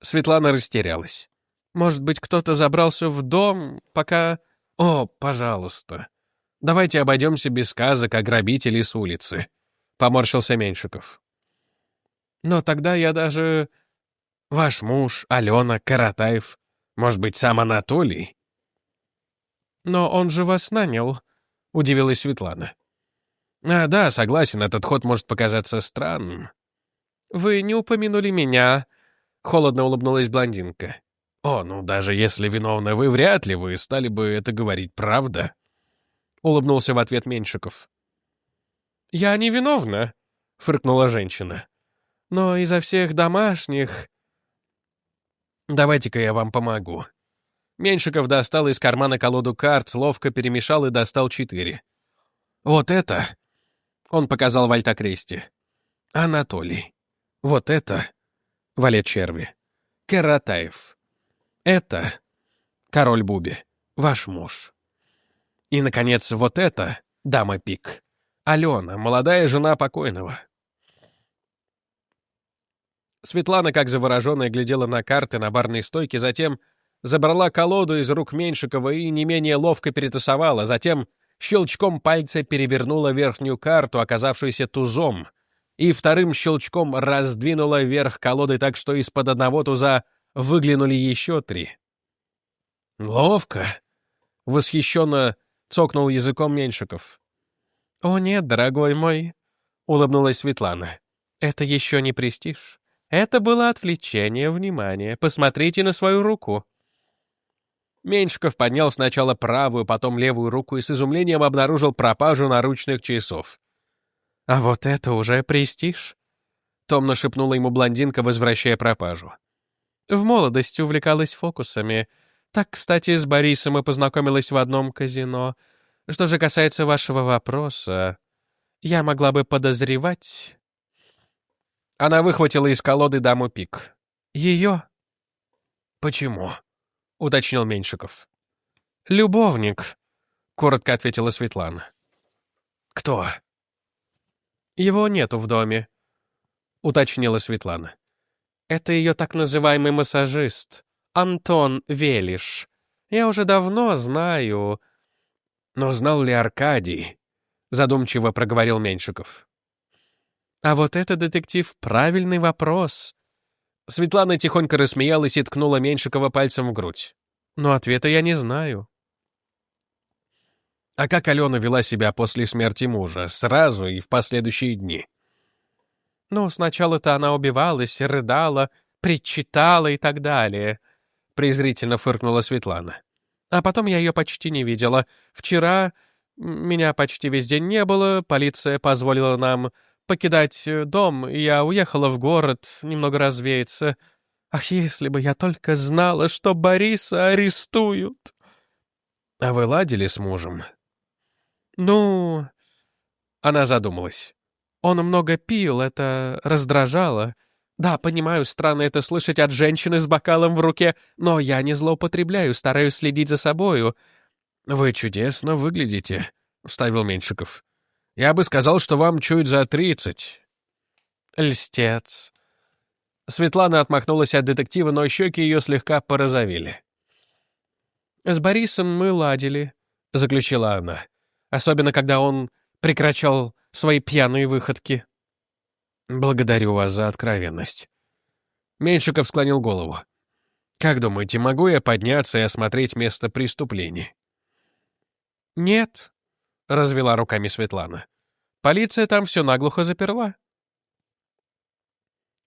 Светлана растерялась. «Может быть, кто-то забрался в дом, пока...» «О, пожалуйста, давайте обойдемся без сказок о грабителе с улицы», — поморщился Меньшиков. «Но тогда я даже...» «Ваш муж, Алена, Каратаев, может быть, сам Анатолий?» «Но он же вас нанял», — удивилась Светлана. «А, да, согласен, этот ход может показаться странным. «Вы не упомянули меня», — холодно улыбнулась блондинка. «О, ну даже если виновны вы, вряд ли вы стали бы это говорить, правда?» — улыбнулся в ответ Меньшиков. «Я не виновна», — фыркнула женщина. «Но изо всех домашних...» «Давайте-ка я вам помогу». Меньшиков достал из кармана колоду карт, ловко перемешал и достал четыре. «Вот это...» — он показал Вальта Крести. «Анатолий. Вот это — Валет Черви. Каратаев. Это — Король Буби, ваш муж. И, наконец, вот это — Дама Пик. Алена, молодая жена покойного. Светлана, как завороженная, глядела на карты на барной стойке, затем забрала колоду из рук Меньшикова и не менее ловко перетасовала, затем щелчком пальца перевернула верхнюю карту, оказавшуюся тузом, и вторым щелчком раздвинула вверх колоды так, что из-под одного туза выглянули еще три. «Ловко!» — восхищенно цокнул языком Меньшиков. «О нет, дорогой мой!» — улыбнулась Светлана. «Это еще не престиж. Это было отвлечение внимания. Посмотрите на свою руку». Меньшиков поднял сначала правую, потом левую руку и с изумлением обнаружил пропажу наручных часов. «А вот это уже престиж», — томно шепнула ему блондинка, возвращая пропажу. В молодости увлекалась фокусами. Так, кстати, с Борисом и познакомилась в одном казино. Что же касается вашего вопроса, я могла бы подозревать... Она выхватила из колоды даму пик. Ее. «Почему?» — уточнил Меньшиков. «Любовник», — коротко ответила Светлана. «Кто?» Его нету в доме», — уточнила Светлана. «Это ее так называемый массажист, Антон Велиш. Я уже давно знаю...» «Но знал ли Аркадий?» — задумчиво проговорил Меньшиков. «А вот это, детектив, правильный вопрос». Светлана тихонько рассмеялась и ткнула Меньшикова пальцем в грудь. «Но ответа я не знаю. А как Алена вела себя после смерти мужа, сразу и в последующие дни? Ну, сначала-то она убивалась, рыдала, причитала и так далее. Презрительно фыркнула Светлана. А потом я ее почти не видела. Вчера меня почти весь день не было, полиция позволила нам покидать э, дом, и я уехала в город немного развеяться. Ах, если бы я только знала, что Бориса арестуют!» «А вы ладили с мужем?» «Ну...» Она задумалась. «Он много пил, это раздражало. Да, понимаю, странно это слышать от женщины с бокалом в руке, но я не злоупотребляю, стараюсь следить за собою». «Вы чудесно выглядите», — вставил Меньшиков. «Я бы сказал, что вам чуть за тридцать». «Льстец», Светлана отмахнулась от детектива, но щеки ее слегка порозовели. «С Борисом мы ладили», — заключила она. «Особенно, когда он прекращал свои пьяные выходки». «Благодарю вас за откровенность». Меньшиков склонил голову. «Как думаете, могу я подняться и осмотреть место преступления?» «Нет», — развела руками Светлана. «Полиция там все наглухо заперла».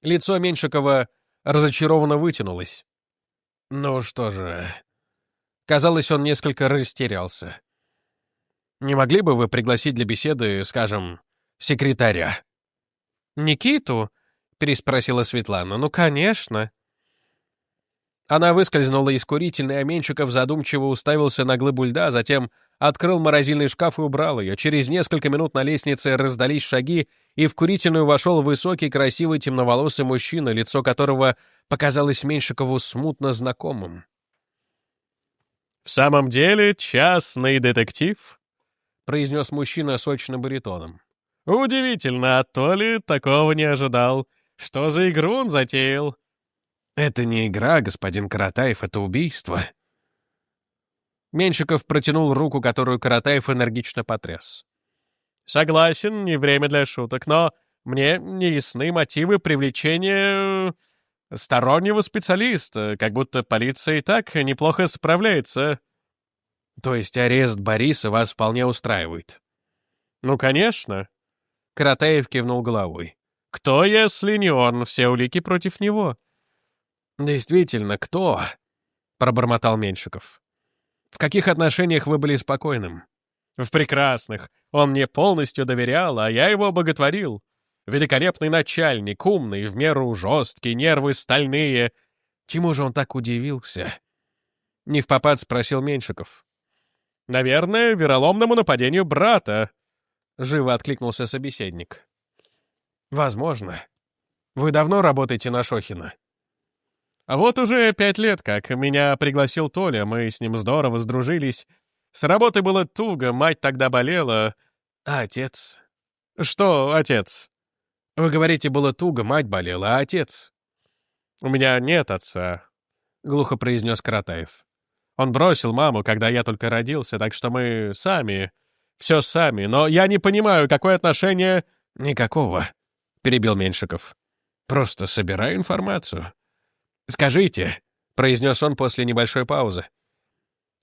Лицо Меньшикова разочарованно вытянулось. Ну что же... Казалось, он несколько растерялся. Не могли бы вы пригласить для беседы, скажем, секретаря? «Никиту?» — переспросила Светлана. «Ну, конечно». Она выскользнула из курительной, а Меньшиков задумчиво уставился на глыбу льда, затем открыл морозильный шкаф и убрал ее. Через несколько минут на лестнице раздались шаги, и в курительную вошел высокий, красивый, темноволосый мужчина, лицо которого показалось Меньшикову смутно знакомым. «В самом деле частный детектив?» — произнес мужчина сочным баритоном. «Удивительно, а то ли такого не ожидал. Что за игру он затеял?» «Это не игра, господин Каратаев, это убийство». Меньшиков протянул руку, которую Каратаев энергично потряс. «Согласен, не время для шуток, но мне не ясны мотивы привлечения э, стороннего специалиста, как будто полиция и так неплохо справляется». «То есть арест Бориса вас вполне устраивает?» «Ну, конечно». Каратаев кивнул головой. «Кто, если не он? Все улики против него». «Действительно, кто?» — пробормотал Меньшиков. «В каких отношениях вы были спокойным?» «В прекрасных. Он мне полностью доверял, а я его боготворил. Великолепный начальник, умный, в меру жесткий, нервы стальные». Чему же он так удивился? Не в попад спросил Меньшиков. «Наверное, вероломному нападению брата», — живо откликнулся собеседник. «Возможно. Вы давно работаете на Шохина?» А вот уже пять лет как. Меня пригласил Толя, мы с ним здорово сдружились. С работы было туго, мать тогда болела. А отец? Что отец? Вы говорите, было туго, мать болела, а отец? У меня нет отца, — глухо произнес Каратаев. Он бросил маму, когда я только родился, так что мы сами, все сами. Но я не понимаю, какое отношение... Никакого, — перебил Меньшиков. Просто собираю информацию. «Скажите», — произнес он после небольшой паузы,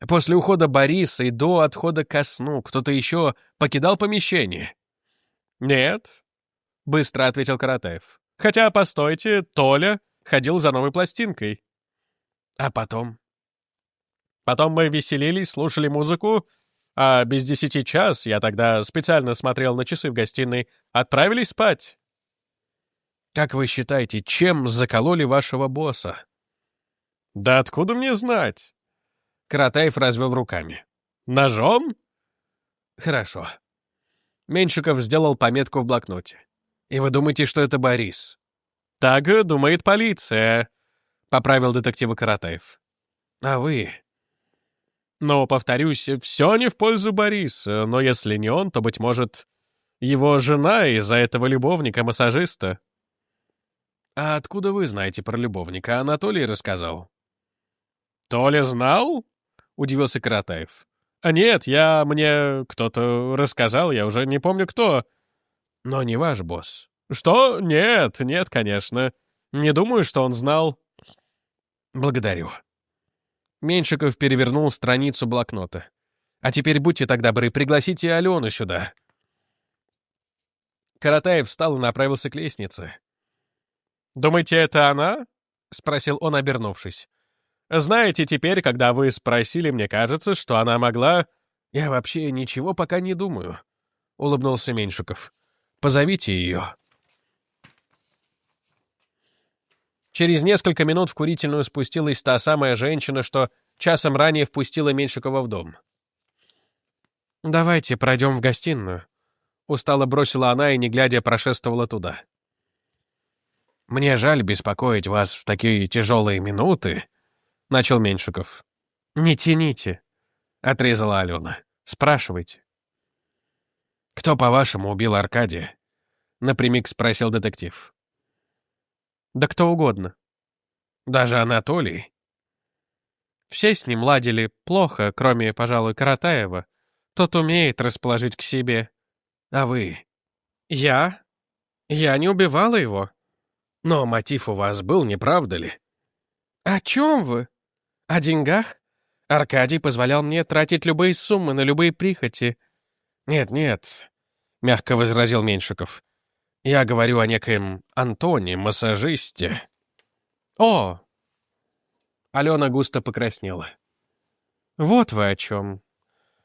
«после ухода Бориса и до отхода ко сну кто-то еще покидал помещение?» «Нет», — быстро ответил Каратаев. «Хотя, постойте, Толя ходил за новой пластинкой». «А потом?» «Потом мы веселились, слушали музыку, а без десяти час, я тогда специально смотрел на часы в гостиной, отправились спать». Как вы считаете, чем закололи вашего босса? Да откуда мне знать? Каратаев развел руками. Ножом? Хорошо. Меньшиков сделал пометку в блокноте. И вы думаете, что это Борис? Так думает полиция, поправил детектива Каратаев. А вы? Но, повторюсь, все не в пользу Бориса, но если не он, то, быть может, его жена из-за этого любовника-массажиста. «А откуда вы знаете про любовника? Анатолий рассказал». «Толя знал?» — удивился Каратаев. «А нет, я... мне кто-то рассказал, я уже не помню кто». «Но не ваш босс». «Что? Нет, нет, конечно. Не думаю, что он знал». «Благодарю». Меньшиков перевернул страницу блокнота. А теперь будьте так добры, пригласите Алену сюда». Каратаев встал и направился к лестнице. «Думаете, это она?» — спросил он, обернувшись. «Знаете, теперь, когда вы спросили, мне кажется, что она могла...» «Я вообще ничего пока не думаю», — улыбнулся Меньшиков. «Позовите ее». Через несколько минут в курительную спустилась та самая женщина, что часом ранее впустила Меньшикова в дом. «Давайте пройдем в гостиную», — устало бросила она и, не глядя, прошествовала туда. «Мне жаль беспокоить вас в такие тяжелые минуты», — начал Меньшиков. «Не тяните», — отрезала Алена. «Спрашивайте». «Кто, по-вашему, убил Аркадия?» — напрямик спросил детектив. «Да кто угодно». «Даже Анатолий?» Все с ним ладили плохо, кроме, пожалуй, Каратаева. Тот умеет расположить к себе. А вы? Я? Я не убивала его. Но мотив у вас был, не правда ли? О чем вы? О деньгах? Аркадий позволял мне тратить любые суммы на любые прихоти. Нет-нет, мягко возразил Меньшиков. Я говорю о некоем Антоне, массажисте. О! Алена густо покраснела. Вот вы о чем.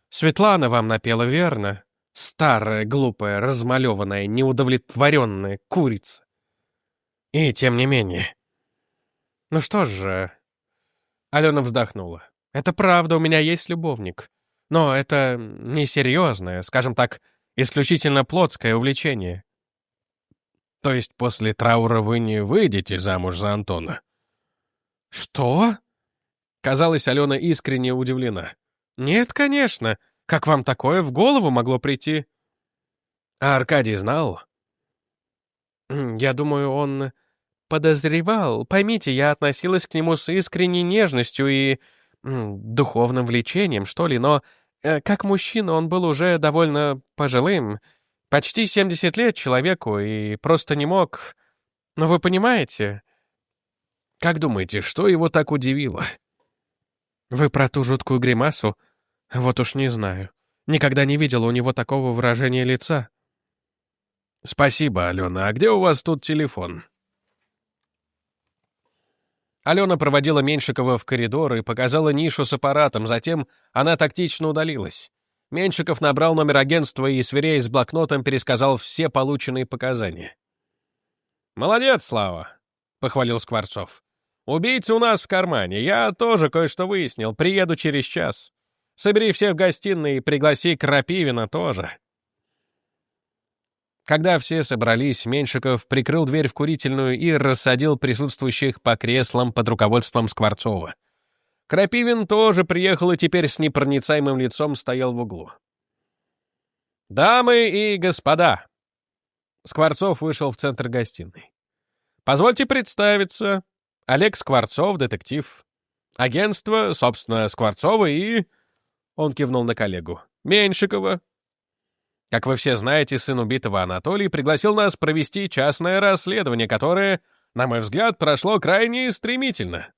Светлана вам напела, верно? Старая, глупая, размалеванная, неудовлетворенная курица. И тем не менее. Ну что же... Алена вздохнула. Это правда, у меня есть любовник. Но это несерьезное, скажем так, исключительно плотское увлечение. То есть после траура вы не выйдете замуж за Антона? Что? Казалось, Алена искренне удивлена. «Нет, конечно. Как вам такое в голову могло прийти?» «А Аркадий знал?» «Я думаю, он подозревал. Поймите, я относилась к нему с искренней нежностью и духовным влечением, что ли, но э, как мужчина он был уже довольно пожилым, почти 70 лет человеку, и просто не мог... Но вы понимаете...» «Как думаете, что его так удивило?» Вы про ту жуткую гримасу? Вот уж не знаю. Никогда не видела у него такого выражения лица. Спасибо, Алена. А где у вас тут телефон? Алена проводила Меньшикова в коридор и показала нишу с аппаратом, затем она тактично удалилась. Меньшиков набрал номер агентства и, сверяясь с блокнотом, пересказал все полученные показания. «Молодец, Слава!» — похвалил Скворцов. Убийца у нас в кармане. Я тоже кое-что выяснил. Приеду через час. Собери всех в гостиной и пригласи Крапивина тоже». Когда все собрались, Меньшиков прикрыл дверь в курительную и рассадил присутствующих по креслам под руководством Скворцова. Крапивин тоже приехал и теперь с непроницаемым лицом стоял в углу. «Дамы и господа!» Скворцов вышел в центр гостиной. «Позвольте представиться. Олег Скворцов, детектив. Агентство, собственно, Скворцова и...» Он кивнул на коллегу. «Меньшикова». Как вы все знаете, сын убитого Анатолий пригласил нас провести частное расследование, которое, на мой взгляд, прошло крайне стремительно.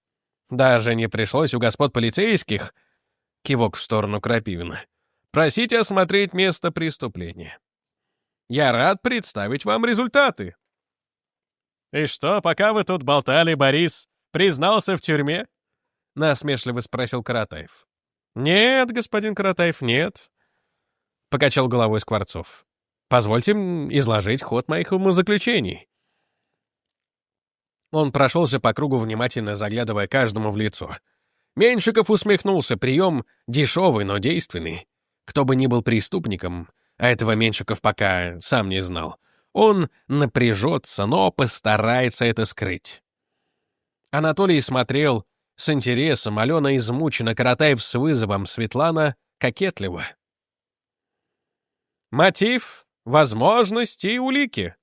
Даже не пришлось у господ полицейских, кивок в сторону Крапивина, просить осмотреть место преступления. Я рад представить вам результаты. «И что, пока вы тут болтали, Борис признался в тюрьме?» — насмешливо спросил Каратаев. «Нет, господин Каратаев, нет», — покачал головой Скворцов. «Позвольте изложить ход моих умозаключений». Он прошелся по кругу, внимательно заглядывая каждому в лицо. Меньшиков усмехнулся, прием дешевый, но действенный. Кто бы ни был преступником, а этого Меньшиков пока сам не знал, он напряжется, но постарается это скрыть. Анатолий смотрел с интересом, Алена измучена, Каратаев с вызовом, Светлана кокетливо. Мотив, возможности и улики.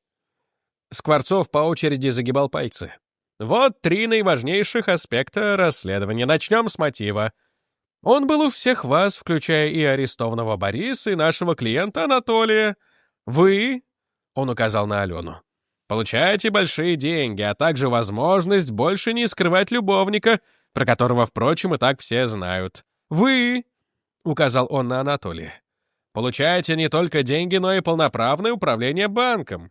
Скворцов по очереди загибал пальцы. Вот три наиважнейших аспекта расследования. Начнем с мотива. Он был у всех вас, включая и арестованного Бориса, и нашего клиента Анатолия. Вы он указал на Алену. «Получаете большие деньги, а также возможность больше не скрывать любовника, про которого, впрочем, и так все знают. Вы...» — указал он на Анатолия. «Получаете не только деньги, но и полноправное управление банком.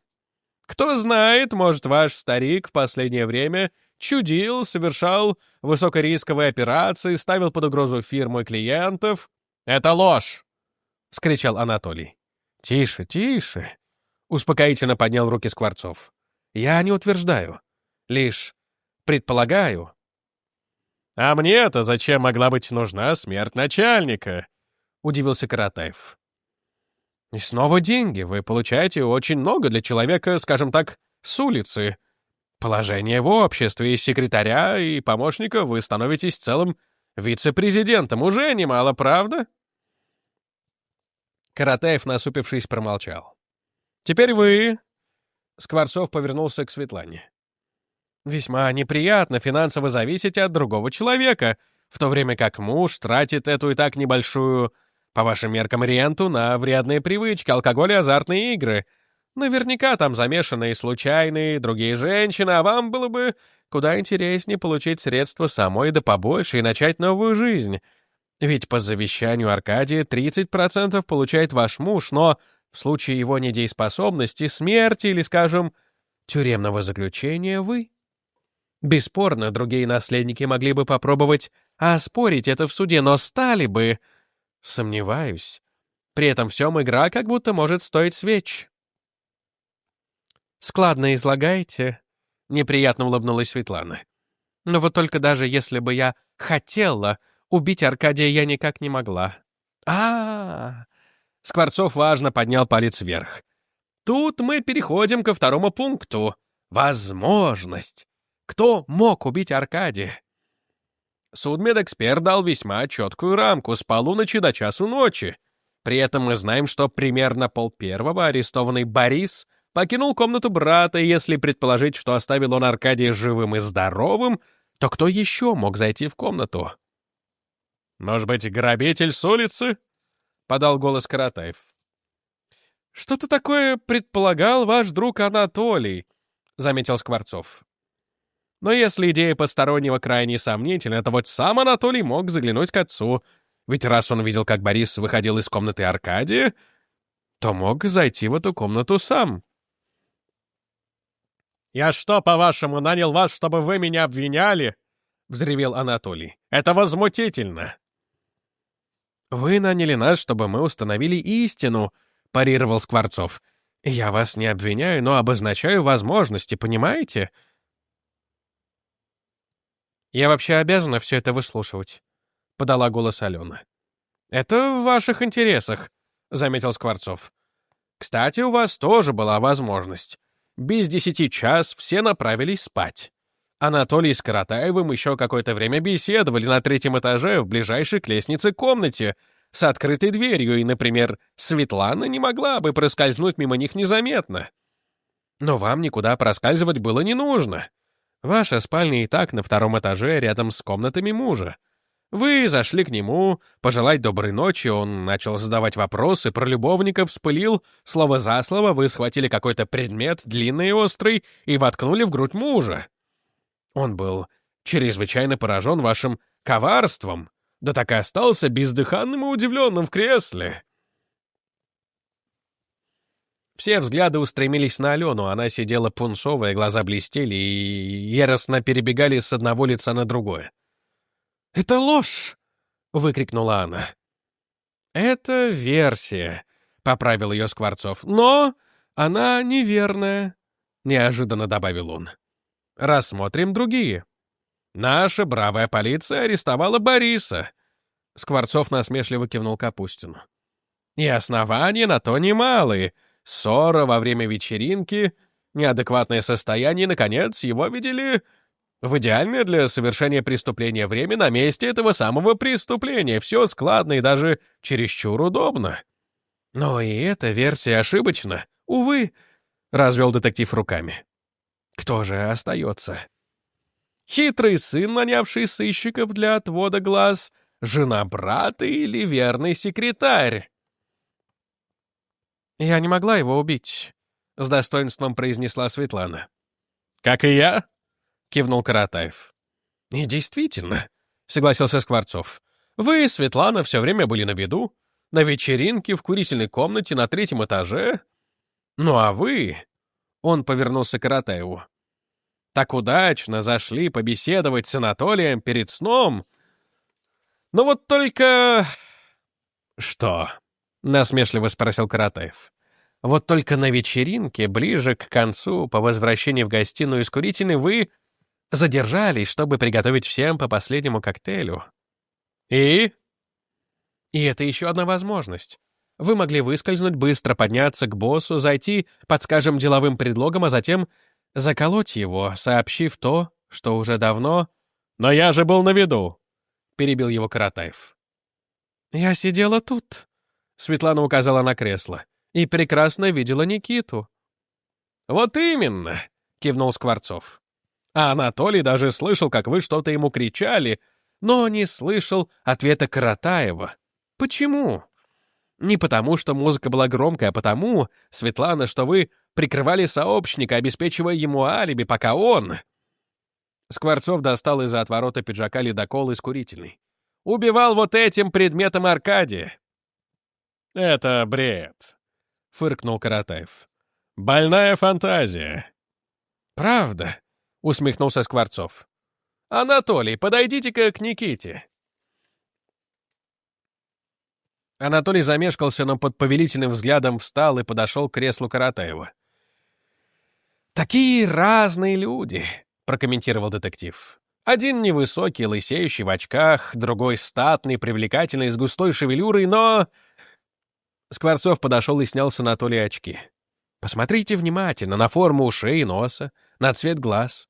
Кто знает, может, ваш старик в последнее время чудил, совершал высокорисковые операции, ставил под угрозу фирму и клиентов. Это ложь!» — вскричал Анатолий. «Тише, тише!» — успокоительно поднял руки Скворцов. «Я не утверждаю. Лишь предполагаю». «А мне-то зачем могла быть нужна смерть начальника?» — удивился Каратаев. «И снова деньги. Вы получаете очень много для человека, скажем так, с улицы. Положение в обществе из секретаря и помощника вы становитесь целым вице-президентом. Уже немало, правда?» Каратаев, насупившись, промолчал. «Теперь вы...» Скворцов повернулся к Светлане. «Весьма неприятно финансово зависеть от другого человека, в то время как муж тратит эту и так небольшую, по вашим меркам, ренту на вредные привычки, алкоголь и азартные игры. Наверняка там замешаны и случайные, другие женщины, а вам было бы куда интереснее получить средства самой да побольше и начать новую жизнь». Ведь по завещанию Аркадия 30% получает ваш муж, но в случае его недееспособности, смерти или, скажем, тюремного заключения вы. Бесспорно, другие наследники могли бы попробовать оспорить это в суде, но стали бы... Сомневаюсь. При этом всем игра как будто может стоить свеч. «Складно излагаете», — неприятно улыбнулась Светлана. «Но вот только даже если бы я хотела, Убить Аркадия я никак не могла. а, -а, -а. Скворцов важно поднял палец вверх. Тут мы переходим ко второму пункту. Возможность. Кто мог убить Аркадия? Судмедэксперт дал весьма четкую рамку с полуночи до часу ночи. При этом мы знаем, что примерно пол первого арестованный Борис покинул комнату брата, и если предположить, что оставил он Аркадия живым и здоровым, то кто еще мог зайти в комнату? «Может быть, грабитель с улицы?» — подал голос Каратаев. «Что-то такое предполагал ваш друг Анатолий», — заметил Скворцов. «Но если идея постороннего крайне сомнительна, то вот сам Анатолий мог заглянуть к отцу, ведь раз он видел, как Борис выходил из комнаты Аркадия, то мог зайти в эту комнату сам». «Я что, по-вашему, нанял вас, чтобы вы меня обвиняли?» — взревел Анатолий. «Это возмутительно!» «Вы наняли нас, чтобы мы установили истину», — парировал Скворцов. «Я вас не обвиняю, но обозначаю возможности, понимаете?» «Я вообще обязана все это выслушивать», — подала голос Алена. «Это в ваших интересах», — заметил Скворцов. «Кстати, у вас тоже была возможность. Без десяти час все направились спать. Анатолий с Каратаевым еще какое-то время беседовали на третьем этаже в ближайшей к лестнице комнате с открытой дверью, и, например, Светлана не могла бы проскользнуть мимо них незаметно. Но вам никуда проскальзывать было не нужно. Ваша спальня и так на втором этаже рядом с комнатами мужа. Вы зашли к нему, пожелать доброй ночи, он начал задавать вопросы, про любовников вспылил, слово за слово вы схватили какой-то предмет, длинный и острый, и воткнули в грудь мужа. Он был чрезвычайно поражен вашим коварством, да так и остался бездыханным и удивленным в кресле. Все взгляды устремились на Алену, она сидела пунцовая, глаза блестели и яростно перебегали с одного лица на другое. «Это ложь!» — выкрикнула она. «Это версия», — поправил ее Скворцов. «Но она неверная», — неожиданно добавил он. Рассмотрим другие. Наша бравая полиция арестовала Бориса. Скворцов насмешливо кивнул Капустину. И основания на то немалые. Ссора во время вечеринки, неадекватное состояние, наконец, его видели в идеальное для совершения преступления время на месте этого самого преступления. Все складно и даже чересчур удобно. Но и эта версия ошибочна. Увы, — развел детектив руками. Кто же остается? Хитрый сын, нанявший сыщиков для отвода глаз, жена брата или верный секретарь? «Я не могла его убить», — с достоинством произнесла Светлана. «Как и я?» — кивнул Каратаев. «И действительно», — согласился Скворцов. Вы, Светлана, все время были на виду, на вечеринке в курительной комнате на третьем этаже. Ну а вы...» Он повернулся к Каратаеву. «Так удачно зашли побеседовать с Анатолием перед сном. Но вот только...» «Что?» — насмешливо спросил Каратаев. «Вот только на вечеринке, ближе к концу, по возвращении в гостиную из курительной, вы задержались, чтобы приготовить всем по последнему коктейлю. И? И это еще одна возможность. Вы могли выскользнуть, быстро подняться к боссу, зайти под, скажем, деловым предлогом, а затем заколоть его, сообщив то, что уже давно... «Но я же был на виду!» — перебил его Каратаев. «Я сидела тут», — Светлана указала на кресло, «и прекрасно видела Никиту». «Вот именно!» — кивнул Скворцов. А Анатолий даже слышал, как вы что-то ему кричали, но не слышал ответа Каратаева. Почему? Не потому, что музыка была громкая, а потому, Светлана, что вы прикрывали сообщника, обеспечивая ему алиби, пока он... Скворцов достал из-за отворота пиджака ледокол из курительной. Убивал вот этим предметом Аркадия. «Это бред», — фыркнул Каратаев. «Больная фантазия». «Правда?» — усмехнулся Скворцов. «Анатолий, подойдите-ка к Никите». Анатолий замешкался, но под повелительным взглядом встал и подошел к креслу Каратаева. «Такие разные люди», — прокомментировал детектив. «Один невысокий, лысеющий в очках, другой статный, привлекательный, с густой шевелюрой, но...» Скворцов подошел и снял с Анатолия очки. «Посмотрите внимательно на форму ушей и носа, на цвет глаз.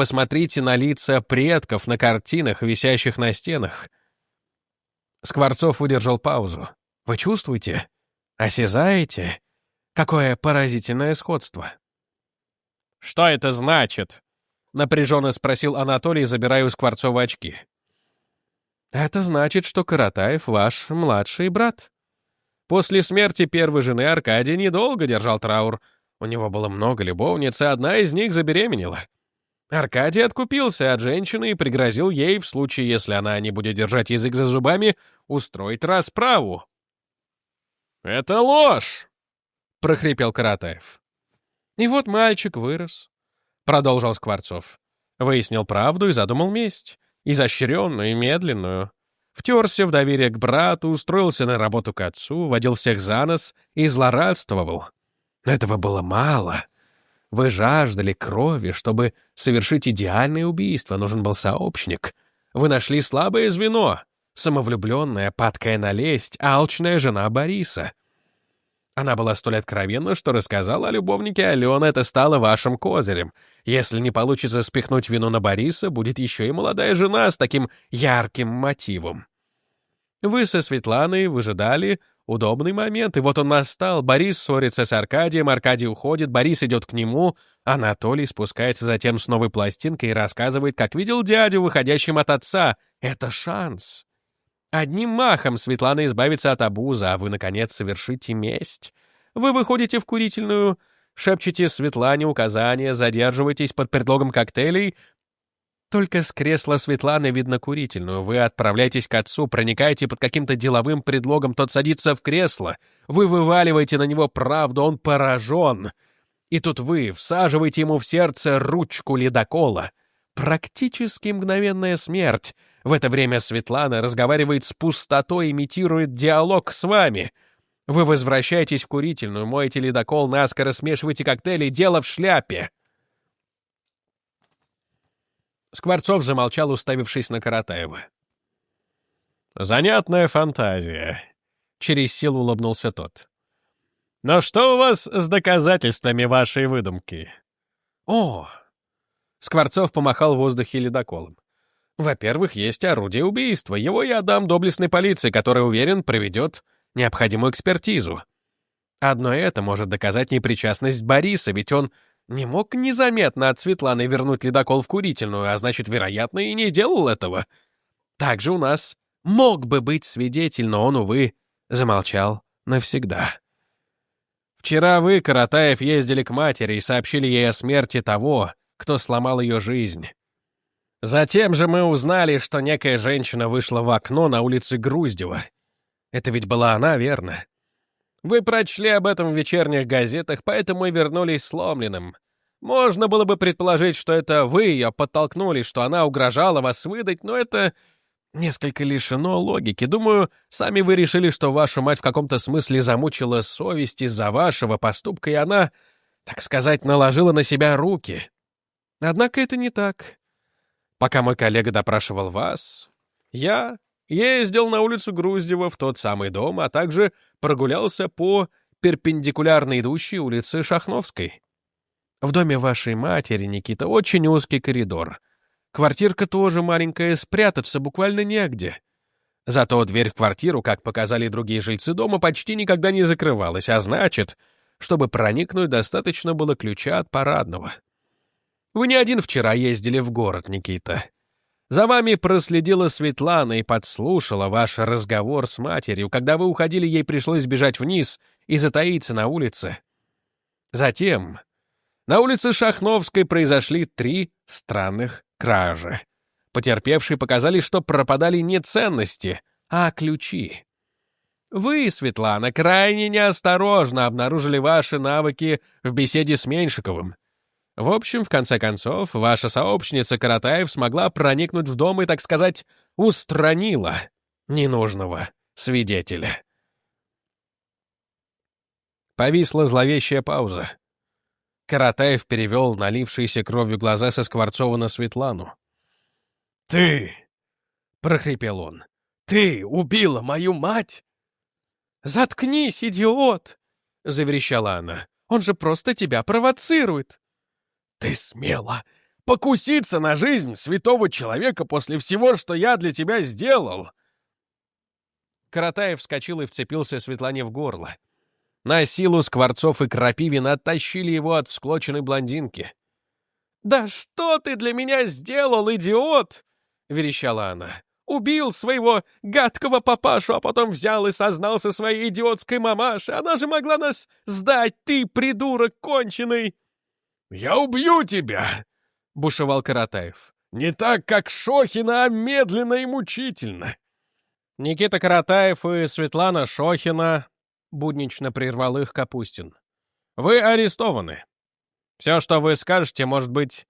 Посмотрите на лица предков на картинах, висящих на стенах. Скворцов выдержал паузу. Вы чувствуете? Осязаете? Какое поразительное сходство. «Что это значит?» — напряженно спросил Анатолий, забирая у Скворцова очки. «Это значит, что Каратаев ваш младший брат. После смерти первой жены Аркадий недолго держал траур. У него было много любовниц, и одна из них забеременела. Аркадий откупился от женщины и пригрозил ей, в случае, если она не будет держать язык за зубами, устроить расправу. «Это ложь!» — прохрипел Каратаев. «И вот мальчик вырос», — продолжил Скворцов. Выяснил правду и задумал месть, изощренную и медленную. Втерся в доверие к брату, устроился на работу к отцу, водил всех за нос и злорадствовал. Этого было мало. Вы жаждали крови, чтобы совершить идеальное убийство, нужен был сообщник. Вы нашли слабое звено, самовлюбленная, падкая на лесть, алчная жена Бориса. Она была столь откровенна, что рассказала о любовнике Алены, это стало вашим козырем. Если не получится спихнуть вину на Бориса, будет еще и молодая жена с таким ярким мотивом. Вы со Светланой выжидали, Удобный момент, и вот он настал. Борис ссорится с Аркадием, Аркадий уходит, Борис идет к нему. Анатолий спускается затем с новой пластинкой и рассказывает, как видел дядю, выходящим от отца. Это шанс. Одним махом Светлана избавится от обуза, а вы, наконец, совершите месть. Вы выходите в курительную, шепчете Светлане указания, задерживаетесь под предлогом коктейлей, только с кресла Светланы видно курительную. Вы отправляетесь к отцу, проникаете под каким-то деловым предлогом, тот садится в кресло. Вы вываливаете на него правду, он поражен. И тут вы всаживаете ему в сердце ручку ледокола. Практически мгновенная смерть. В это время Светлана разговаривает с пустотой, имитирует диалог с вами. Вы возвращаетесь в курительную, моете ледокол, наскоро смешиваете коктейли, дело в шляпе. Скворцов замолчал, уставившись на Каратаева. «Занятная фантазия», — через силу улыбнулся тот. «Но что у вас с доказательствами вашей выдумки?» «О!» Скворцов помахал в воздухе ледоколом. «Во-первых, есть орудие убийства. Его я отдам доблестной полиции, которая, уверен, проведет необходимую экспертизу. Одно это может доказать непричастность Бориса, ведь он не мог незаметно от Светланы вернуть ледокол в курительную, а значит, вероятно, и не делал этого. Также у нас мог бы быть свидетель, но он, увы, замолчал навсегда. Вчера вы, Каратаев, ездили к матери и сообщили ей о смерти того, кто сломал ее жизнь. Затем же мы узнали, что некая женщина вышла в окно на улице Груздева. Это ведь была она, верно? Вы прочли об этом в вечерних газетах, поэтому и вернулись сломленным. Можно было бы предположить, что это вы ее подтолкнули, что она угрожала вас выдать, но это несколько лишено логики. Думаю, сами вы решили, что вашу мать в каком-то смысле замучила совесть из-за вашего поступка, и она, так сказать, наложила на себя руки. Однако это не так. Пока мой коллега допрашивал вас, я ездил на улицу Груздева в тот самый дом, а также прогулялся по перпендикулярно идущей улице Шахновской. В доме вашей матери, Никита, очень узкий коридор. Квартирка тоже маленькая, спрятаться буквально негде. Зато дверь в квартиру, как показали другие жильцы дома, почти никогда не закрывалась, а значит, чтобы проникнуть, достаточно было ключа от парадного. Вы не один вчера ездили в город, Никита. За вами проследила Светлана и подслушала ваш разговор с матерью. Когда вы уходили, ей пришлось бежать вниз и затаиться на улице. Затем на улице Шахновской произошли три странных кражи. Потерпевшие показали, что пропадали не ценности, а ключи. Вы, Светлана, крайне неосторожно обнаружили ваши навыки в беседе с Меньшиковым. В общем, в конце концов, ваша сообщница Каратаев смогла проникнуть в дом и, так сказать, устранила ненужного свидетеля. Повисла зловещая пауза. Каратаев перевел налившиеся кровью глаза со Скворцова на Светлану. «Ты!» — прохрипел он. «Ты убила мою мать!» «Заткнись, идиот!» — заверещала она. «Он же просто тебя провоцирует!» «Ты смела покуситься на жизнь святого человека после всего, что я для тебя сделал!» Каратаев вскочил и вцепился Светлане в горло. На силу Скворцов и Крапивин оттащили его от всклоченной блондинки. «Да что ты для меня сделал, идиот?» — верещала она. «Убил своего гадкого папашу, а потом взял и сознался своей идиотской мамаше. Она же могла нас сдать, ты, придурок конченый!» «Я убью тебя!» — бушевал Каратаев. «Не так, как Шохина, а медленно и мучительно!» Никита Каратаев и Светлана Шохина — буднично прервал их Капустин. «Вы арестованы. Все, что вы скажете, может быть...»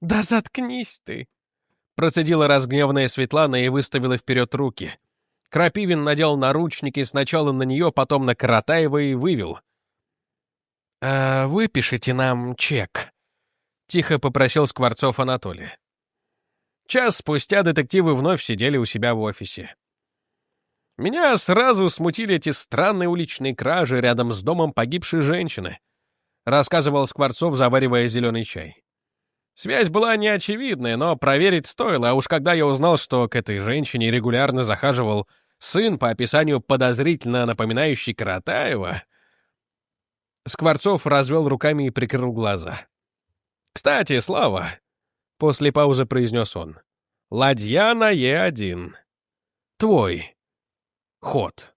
«Да заткнись ты!» Процедила разгневанная Светлана и выставила вперед руки. Крапивин надел наручники сначала на нее, потом на Каратаева и вывел. «А выпишите нам чек», — тихо попросил Скворцов Анатолий. Час спустя детективы вновь сидели у себя в офисе. Меня сразу смутили эти странные уличные кражи рядом с домом погибшей женщины, рассказывал Скворцов, заваривая зеленый чай. Связь была неочевидная, но проверить стоило, а уж когда я узнал, что к этой женщине регулярно захаживал сын по описанию подозрительно напоминающий Каратаева, Скворцов развел руками и прикрыл глаза. «Кстати, Слава!» — после паузы произнес он. «Ладья на Е1. Твой ход.